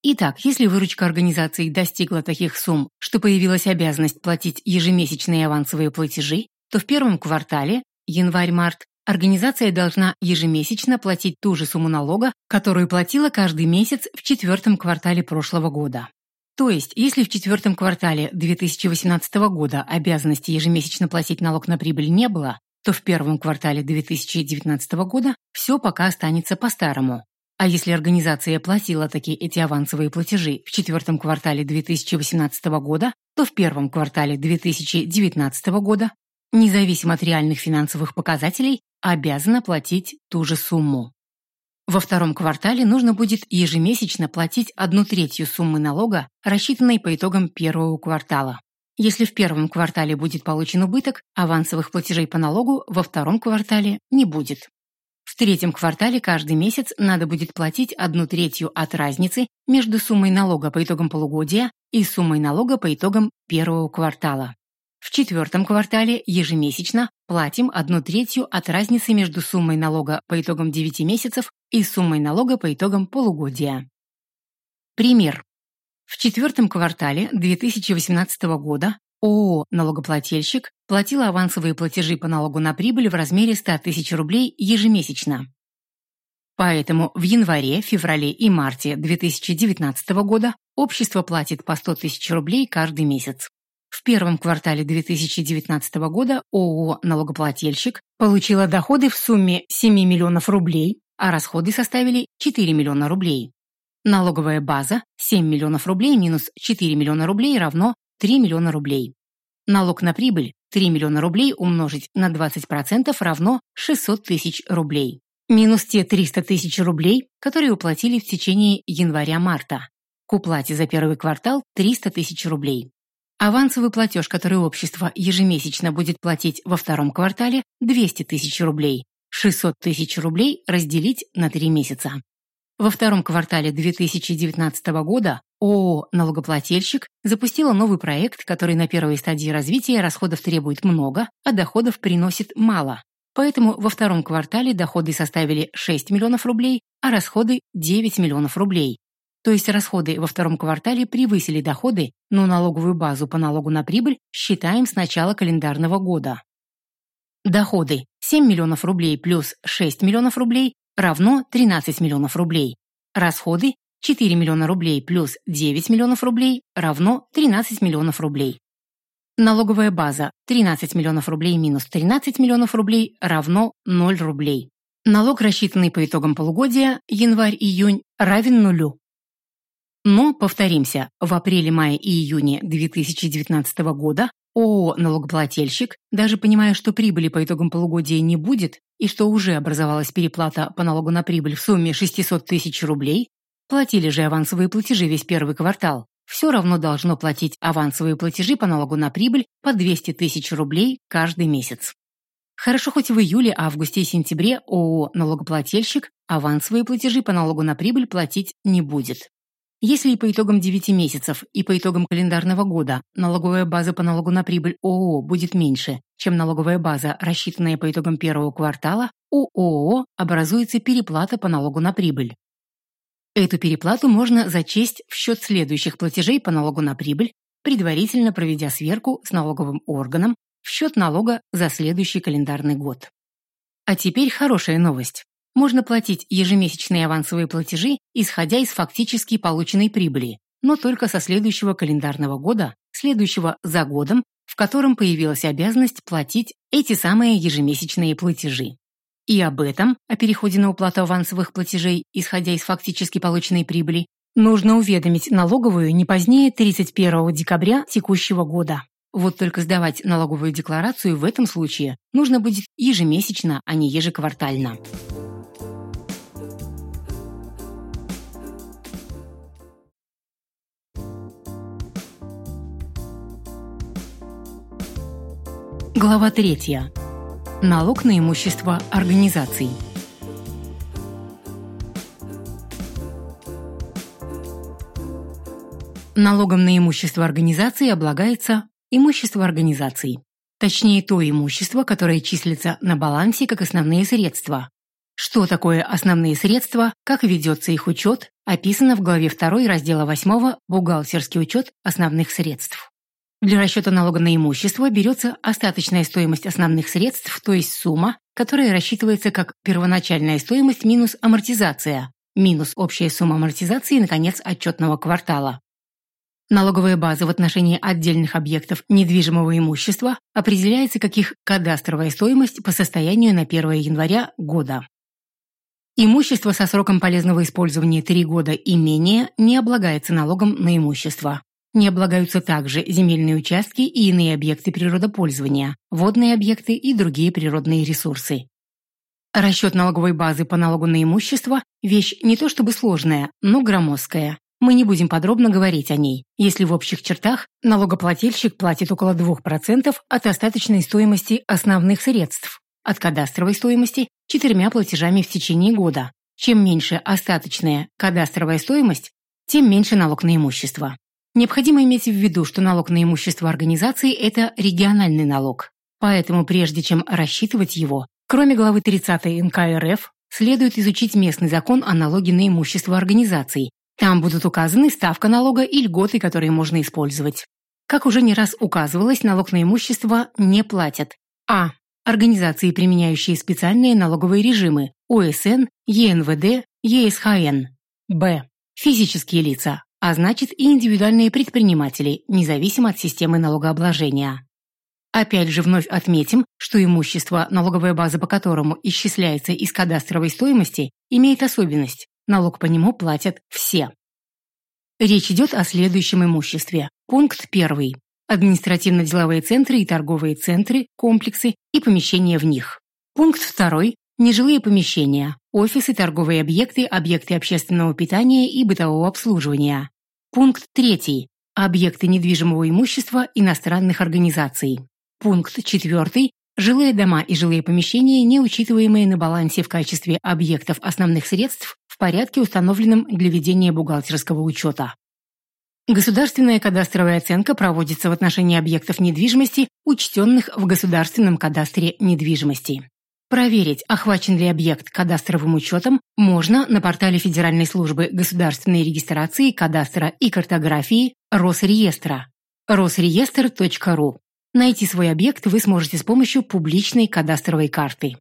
Итак, если выручка организации достигла таких сумм, что появилась обязанность платить ежемесячные авансовые платежи, то в первом квартале, январь-март, Организация должна ежемесячно платить ту же сумму налога, которую платила каждый месяц в четвертом квартале прошлого года. То есть, если в четвертом квартале 2018 года обязанности ежемесячно платить налог на прибыль не было, то в первом квартале 2019 года все пока останется по-старому. А если организация платила такие эти авансовые платежи в четвертом квартале 2018 года, то в первом квартале 2019 года, независимо от реальных финансовых показателей, обязана платить ту же сумму. Во втором квартале нужно будет ежемесячно платить одну третью суммы налога, рассчитанной по итогам первого квартала. Если в первом квартале будет получен убыток, авансовых платежей по налогу во втором квартале не будет. В третьем квартале каждый месяц надо будет платить одну третью от разницы между суммой налога по итогам полугодия и суммой налога по итогам первого квартала. В четвертом квартале ежемесячно платим одну третью от разницы между суммой налога по итогам 9 месяцев и суммой налога по итогам полугодия. Пример. В четвертом квартале 2018 года ООО «Налогоплательщик» платила авансовые платежи по налогу на прибыль в размере 100 тысяч рублей ежемесячно. Поэтому в январе, феврале и марте 2019 года общество платит по 100 тысяч рублей каждый месяц. В первом квартале 2019 года ООО «Налогоплательщик» получила доходы в сумме 7 миллионов рублей, а расходы составили 4 миллиона рублей. Налоговая база 7 миллионов рублей минус 4 миллиона рублей равно 3 миллиона рублей. Налог на прибыль 3 миллиона рублей умножить на 20% равно 600 тысяч рублей. Минус те 300 тысяч рублей, которые уплатили в течение января-марта. К уплате за первый квартал 300 тысяч рублей. Авансовый платеж, который общество ежемесячно будет платить во втором квартале, 200 тысяч рублей. 600 тысяч рублей разделить на 3 месяца. Во втором квартале 2019 года ООО «Налогоплательщик» запустила новый проект, который на первой стадии развития расходов требует много, а доходов приносит мало. Поэтому во втором квартале доходы составили 6 миллионов рублей, а расходы 9 миллионов рублей. То есть расходы во втором квартале превысили доходы, но налоговую базу по налогу на прибыль считаем с начала календарного года. Доходы 7 миллионов рублей плюс 6 миллионов рублей равно 13 миллионов рублей. Расходы 4 миллиона рублей плюс 9 миллионов рублей равно 13 миллионов рублей. Налоговая база 13 миллионов рублей минус 13 миллионов рублей равно 0 рублей. Налог, рассчитанный по итогам полугодия, январь-июнь, равен нулю. Но, повторимся, в апреле-мае и июне 2019 года ООО «Налогоплательщик», даже понимая, что прибыли по итогам полугодия не будет и что уже образовалась переплата по налогу на прибыль в сумме 600 тысяч рублей, платили же авансовые платежи весь первый квартал, все равно должно платить авансовые платежи по налогу на прибыль по 200 тысяч рублей каждый месяц. Хорошо, хоть в июле, августе и сентябре ООО «Налогоплательщик» авансовые платежи по налогу на прибыль платить не будет. Если и по итогам 9 месяцев, и по итогам календарного года налоговая база по налогу на прибыль ООО будет меньше, чем налоговая база, рассчитанная по итогам первого квартала, у ООО образуется переплата по налогу на прибыль. Эту переплату можно зачесть в счет следующих платежей по налогу на прибыль, предварительно проведя сверку с налоговым органом в счет налога за следующий календарный год. А теперь хорошая новость можно платить ежемесячные авансовые платежи, исходя из фактически полученной прибыли, но только со следующего календарного года, следующего за годом, в котором появилась обязанность платить эти самые ежемесячные платежи. И об этом, о переходе на уплату авансовых платежей, исходя из фактически полученной прибыли, нужно уведомить налоговую не позднее 31 декабря текущего года. Вот только сдавать налоговую декларацию в этом случае нужно будет ежемесячно, а не ежеквартально. Глава 3. Налог на имущество организаций. Налогом на имущество организации облагается имущество организаций. Точнее, то имущество, которое числится на балансе как основные средства. Что такое основные средства, как ведется их учет, описано в главе 2 раздела 8 «Бухгалтерский учет основных средств». Для расчета налога на имущество берется остаточная стоимость основных средств, то есть сумма, которая рассчитывается как первоначальная стоимость минус амортизация, минус общая сумма амортизации на конец отчетного квартала. Налоговая база в отношении отдельных объектов недвижимого имущества определяется как их кадастровая стоимость по состоянию на 1 января года. Имущество со сроком полезного использования 3 года и менее не облагается налогом на имущество. Не облагаются также земельные участки и иные объекты природопользования, водные объекты и другие природные ресурсы. Расчет налоговой базы по налогу на имущество – вещь не то чтобы сложная, но громоздкая. Мы не будем подробно говорить о ней, если в общих чертах налогоплательщик платит около 2% от остаточной стоимости основных средств, от кадастровой стоимости – четырьмя платежами в течение года. Чем меньше остаточная кадастровая стоимость, тем меньше налог на имущество. Необходимо иметь в виду, что налог на имущество организации – это региональный налог. Поэтому прежде чем рассчитывать его, кроме главы 30 НК РФ, следует изучить местный закон о налоге на имущество организаций. Там будут указаны ставка налога и льготы, которые можно использовать. Как уже не раз указывалось, налог на имущество не платят. А. Организации, применяющие специальные налоговые режимы – ОСН, ЕНВД, ЕСХН. Б. Физические лица, а значит и индивидуальные предприниматели, независимо от системы налогообложения. Опять же, вновь отметим, что имущество, налоговая база по которому исчисляется из кадастровой стоимости, имеет особенность – налог по нему платят все. Речь идет о следующем имуществе. Пункт 1. Административно-деловые центры и торговые центры, комплексы и помещения в них. Пункт 2. Нежилые помещения, офисы, торговые объекты, объекты общественного питания и бытового обслуживания. Пункт 3. Объекты недвижимого имущества иностранных организаций. Пункт 4. Жилые дома и жилые помещения, не учитываемые на балансе в качестве объектов основных средств в порядке, установленном для ведения бухгалтерского учета. Государственная кадастровая оценка проводится в отношении объектов недвижимости, учтенных в Государственном кадастре недвижимости. Проверить, охвачен ли объект кадастровым учетом, можно на портале Федеральной службы государственной регистрации, кадастра и картографии Росреестра rosreестр.ру. Найти свой объект вы сможете с помощью публичной кадастровой карты.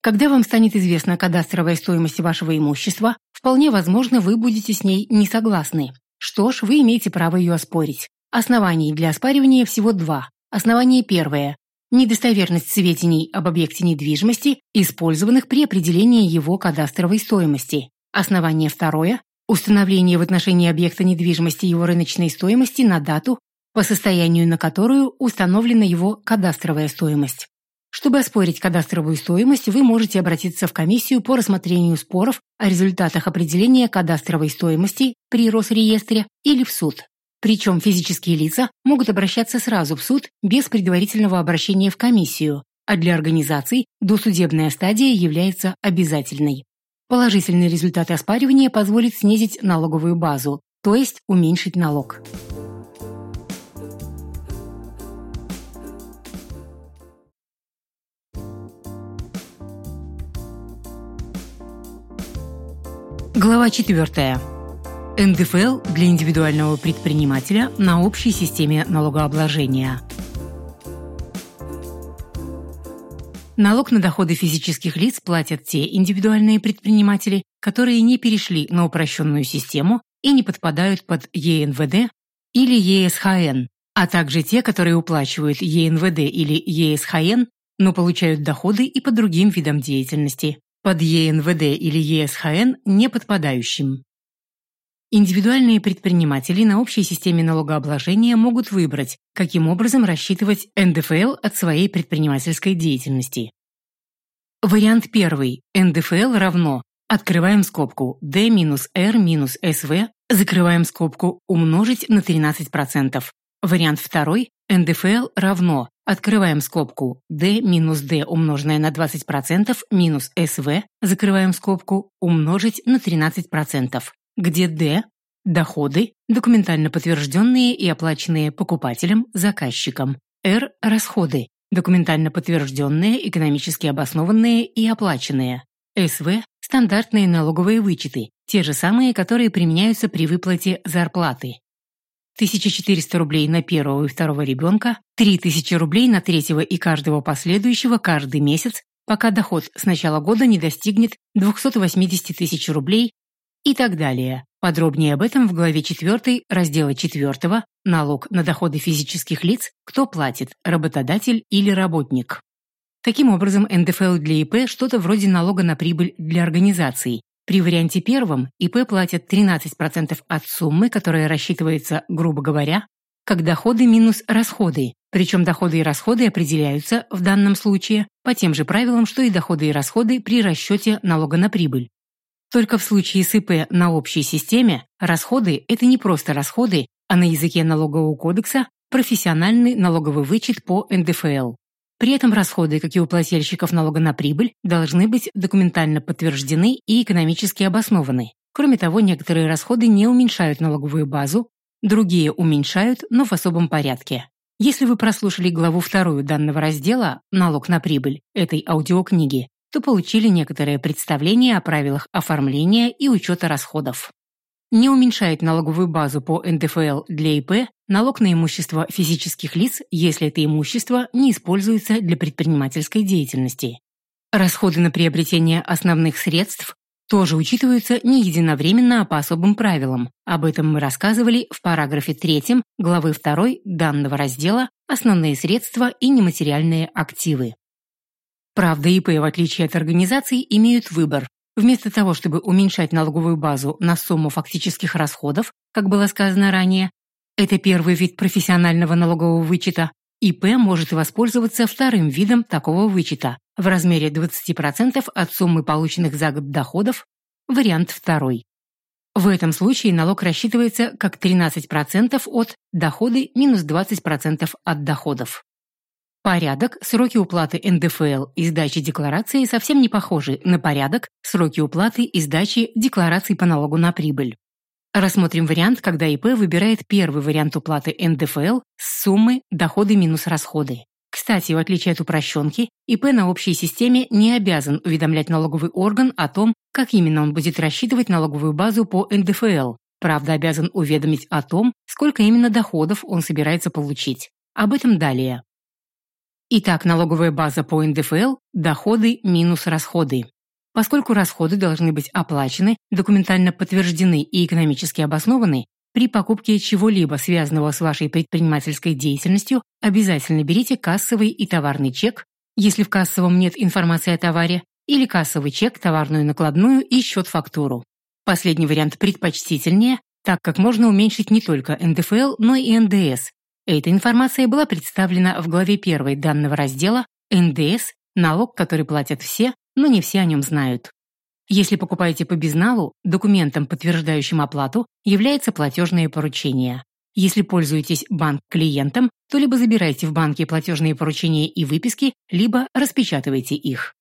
Когда вам станет известна кадастровая стоимость вашего имущества, вполне возможно, вы будете с ней не согласны. Что ж, вы имеете право ее оспорить. Оснований для оспаривания всего два. Основание первое недостоверность сведений об объекте недвижимости, использованных при определении его кадастровой стоимости. Основание второе – установление в отношении объекта недвижимости его рыночной стоимости на дату, по состоянию на которую установлена его кадастровая стоимость. Чтобы оспорить кадастровую стоимость, вы можете обратиться в комиссию по рассмотрению споров о результатах определения кадастровой стоимости при Росреестре или в суд. Причем физические лица могут обращаться сразу в суд без предварительного обращения в комиссию, а для организаций досудебная стадия является обязательной. Положительные результаты оспаривания позволят снизить налоговую базу, то есть уменьшить налог. Глава 4. НДФЛ для индивидуального предпринимателя на общей системе налогообложения. Налог на доходы физических лиц платят те индивидуальные предприниматели, которые не перешли на упрощенную систему и не подпадают под ЕНВД или ЕСХН, а также те, которые уплачивают ЕНВД или ЕСХН, но получают доходы и по другим видам деятельности, под ЕНВД или ЕСХН не подпадающим. Индивидуальные предприниматели на общей системе налогообложения могут выбрать, каким образом рассчитывать НДФЛ от своей предпринимательской деятельности. Вариант первый. НДФЛ равно Открываем скобку D минус R минус SV, закрываем скобку умножить на 13%. Вариант второй. НДФЛ равно Открываем скобку D минус D умноженное на 20% минус SV, закрываем скобку умножить на 13% где D – доходы, документально подтвержденные и оплаченные покупателем, заказчиком, R – расходы, документально подтвержденные, экономически обоснованные и оплаченные, СВ – стандартные налоговые вычеты, те же самые, которые применяются при выплате зарплаты. 1400 рублей на первого и второго ребенка, 3000 рублей на третьего и каждого последующего каждый месяц, пока доход с начала года не достигнет 280 тысяч рублей и так далее. Подробнее об этом в главе 4 раздела 4 «Налог на доходы физических лиц. Кто платит, работодатель или работник?». Таким образом, НДФЛ для ИП что-то вроде налога на прибыль для организаций. При варианте первом ИП платят 13% от суммы, которая рассчитывается, грубо говоря, как доходы минус расходы, причем доходы и расходы определяются в данном случае по тем же правилам, что и доходы и расходы при расчете налога на прибыль. Только в случае с ИП на общей системе расходы – это не просто расходы, а на языке налогового кодекса профессиональный налоговый вычет по НДФЛ. При этом расходы, как и у плательщиков налога на прибыль, должны быть документально подтверждены и экономически обоснованы. Кроме того, некоторые расходы не уменьшают налоговую базу, другие уменьшают, но в особом порядке. Если вы прослушали главу вторую данного раздела «Налог на прибыль» этой аудиокниги, то получили некоторое представление о правилах оформления и учета расходов. Не уменьшает налоговую базу по НДФЛ для ИП налог на имущество физических лиц, если это имущество не используется для предпринимательской деятельности. Расходы на приобретение основных средств тоже учитываются не единовременно, а по особым правилам. Об этом мы рассказывали в параграфе 3 главы 2 данного раздела «Основные средства и нематериальные активы». Правда, ИП, в отличие от организаций, имеют выбор. Вместо того, чтобы уменьшать налоговую базу на сумму фактических расходов, как было сказано ранее, это первый вид профессионального налогового вычета, ИП может воспользоваться вторым видом такого вычета в размере 20% от суммы полученных за год доходов, вариант второй. В этом случае налог рассчитывается как 13% от доходы минус 20% от доходов. Порядок, сроки уплаты НДФЛ и сдачи декларации совсем не похожи на порядок, сроки уплаты и сдачи деклараций по налогу на прибыль. Рассмотрим вариант, когда ИП выбирает первый вариант уплаты НДФЛ с суммы доходы минус расходы. Кстати, в отличие от упрощенки, ИП на общей системе не обязан уведомлять налоговый орган о том, как именно он будет рассчитывать налоговую базу по НДФЛ. Правда, обязан уведомить о том, сколько именно доходов он собирается получить. Об этом далее. Итак, налоговая база по НДФЛ – доходы минус расходы. Поскольку расходы должны быть оплачены, документально подтверждены и экономически обоснованы, при покупке чего-либо связанного с вашей предпринимательской деятельностью обязательно берите кассовый и товарный чек, если в кассовом нет информации о товаре, или кассовый чек, товарную накладную и счет-фактуру. Последний вариант предпочтительнее, так как можно уменьшить не только НДФЛ, но и НДС. Эта информация была представлена в главе 1 данного раздела «НДС – налог, который платят все, но не все о нем знают. Если покупаете по безналу, документом, подтверждающим оплату, является платежное поручение. Если пользуетесь банк-клиентом, то либо забирайте в банке платежные поручения и выписки, либо распечатывайте их.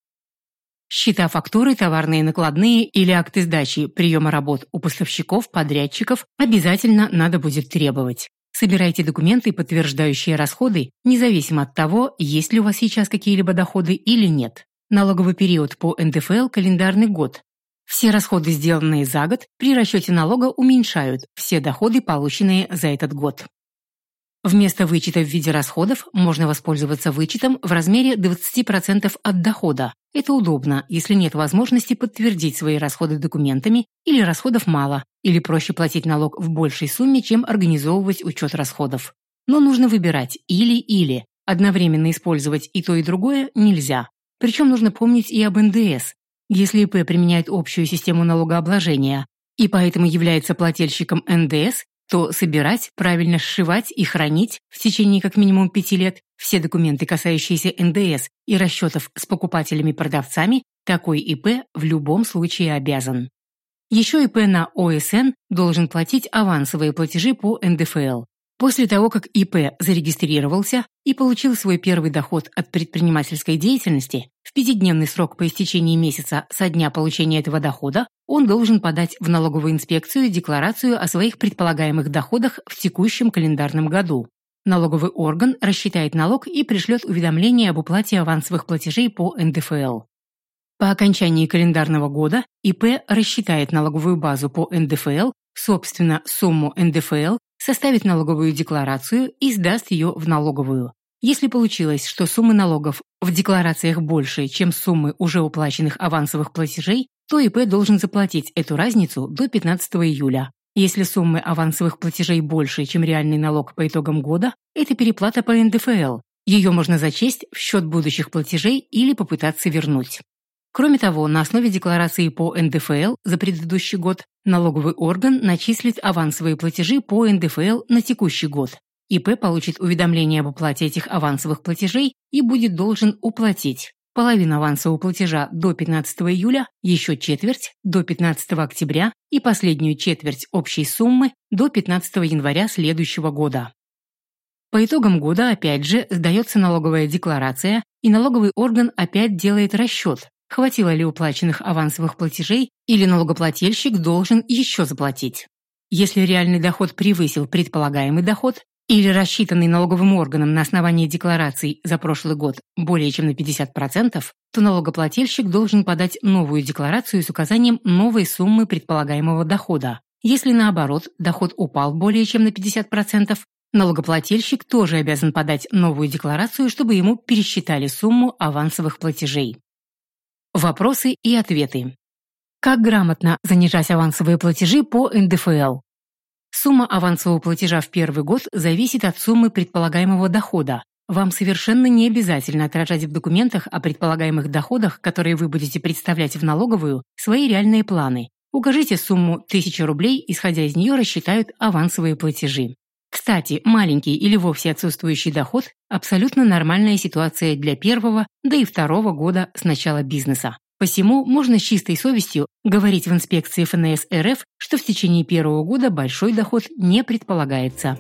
Счета фактуры, товарные накладные или акты сдачи приема работ у поставщиков, подрядчиков обязательно надо будет требовать. Собирайте документы, подтверждающие расходы, независимо от того, есть ли у вас сейчас какие-либо доходы или нет. Налоговый период по НДФЛ – календарный год. Все расходы, сделанные за год, при расчете налога уменьшают все доходы, полученные за этот год. Вместо вычета в виде расходов можно воспользоваться вычетом в размере 20% от дохода. Это удобно, если нет возможности подтвердить свои расходы документами или расходов мало, или проще платить налог в большей сумме, чем организовывать учет расходов. Но нужно выбирать или-или. Одновременно использовать и то, и другое нельзя. Причем нужно помнить и об НДС. Если ИП применяет общую систему налогообложения и поэтому является плательщиком НДС, то собирать, правильно сшивать и хранить в течение как минимум пяти лет все документы, касающиеся НДС и расчетов с покупателями-продавцами, такой ИП в любом случае обязан. Еще ИП на ОСН должен платить авансовые платежи по НДФЛ. После того, как ИП зарегистрировался и получил свой первый доход от предпринимательской деятельности, в пятидневный срок по истечении месяца со дня получения этого дохода он должен подать в налоговую инспекцию декларацию о своих предполагаемых доходах в текущем календарном году. Налоговый орган рассчитает налог и пришлет уведомление об уплате авансовых платежей по НДФЛ. По окончании календарного года ИП рассчитает налоговую базу по НДФЛ, собственно, сумму НДФЛ составит налоговую декларацию и сдаст ее в налоговую. Если получилось, что суммы налогов в декларациях больше, чем суммы уже уплаченных авансовых платежей, то ИП должен заплатить эту разницу до 15 июля. Если суммы авансовых платежей больше, чем реальный налог по итогам года, это переплата по НДФЛ. Ее можно зачесть в счет будущих платежей или попытаться вернуть. Кроме того, на основе декларации по НДФЛ за предыдущий год налоговый орган начислит авансовые платежи по НДФЛ на текущий год. ИП получит уведомление об оплате этих авансовых платежей и будет должен уплатить половину авансового платежа до 15 июля, еще четверть до 15 октября и последнюю четверть общей суммы до 15 января следующего года. По итогам года опять же сдается налоговая декларация, и налоговый орган опять делает расчет, хватило ли уплаченных авансовых платежей или налогоплательщик должен еще заплатить. Если реальный доход превысил предполагаемый доход или рассчитанный налоговым органом на основании деклараций за прошлый год более чем на 50%, то налогоплательщик должен подать новую декларацию с указанием новой суммы предполагаемого дохода. Если наоборот, доход упал более чем на 50%, налогоплательщик тоже обязан подать новую декларацию, чтобы ему пересчитали сумму авансовых платежей. Вопросы и ответы. Как грамотно занижать авансовые платежи по НДФЛ? Сумма авансового платежа в первый год зависит от суммы предполагаемого дохода. Вам совершенно не обязательно отражать в документах о предполагаемых доходах, которые вы будете представлять в налоговую, свои реальные планы. Укажите сумму 1000 рублей, исходя из нее рассчитают авансовые платежи. Кстати, маленький или вовсе отсутствующий доход – абсолютно нормальная ситуация для первого, да и второго года с начала бизнеса. Посему можно с чистой совестью говорить в инспекции ФНС РФ, что в течение первого года большой доход не предполагается.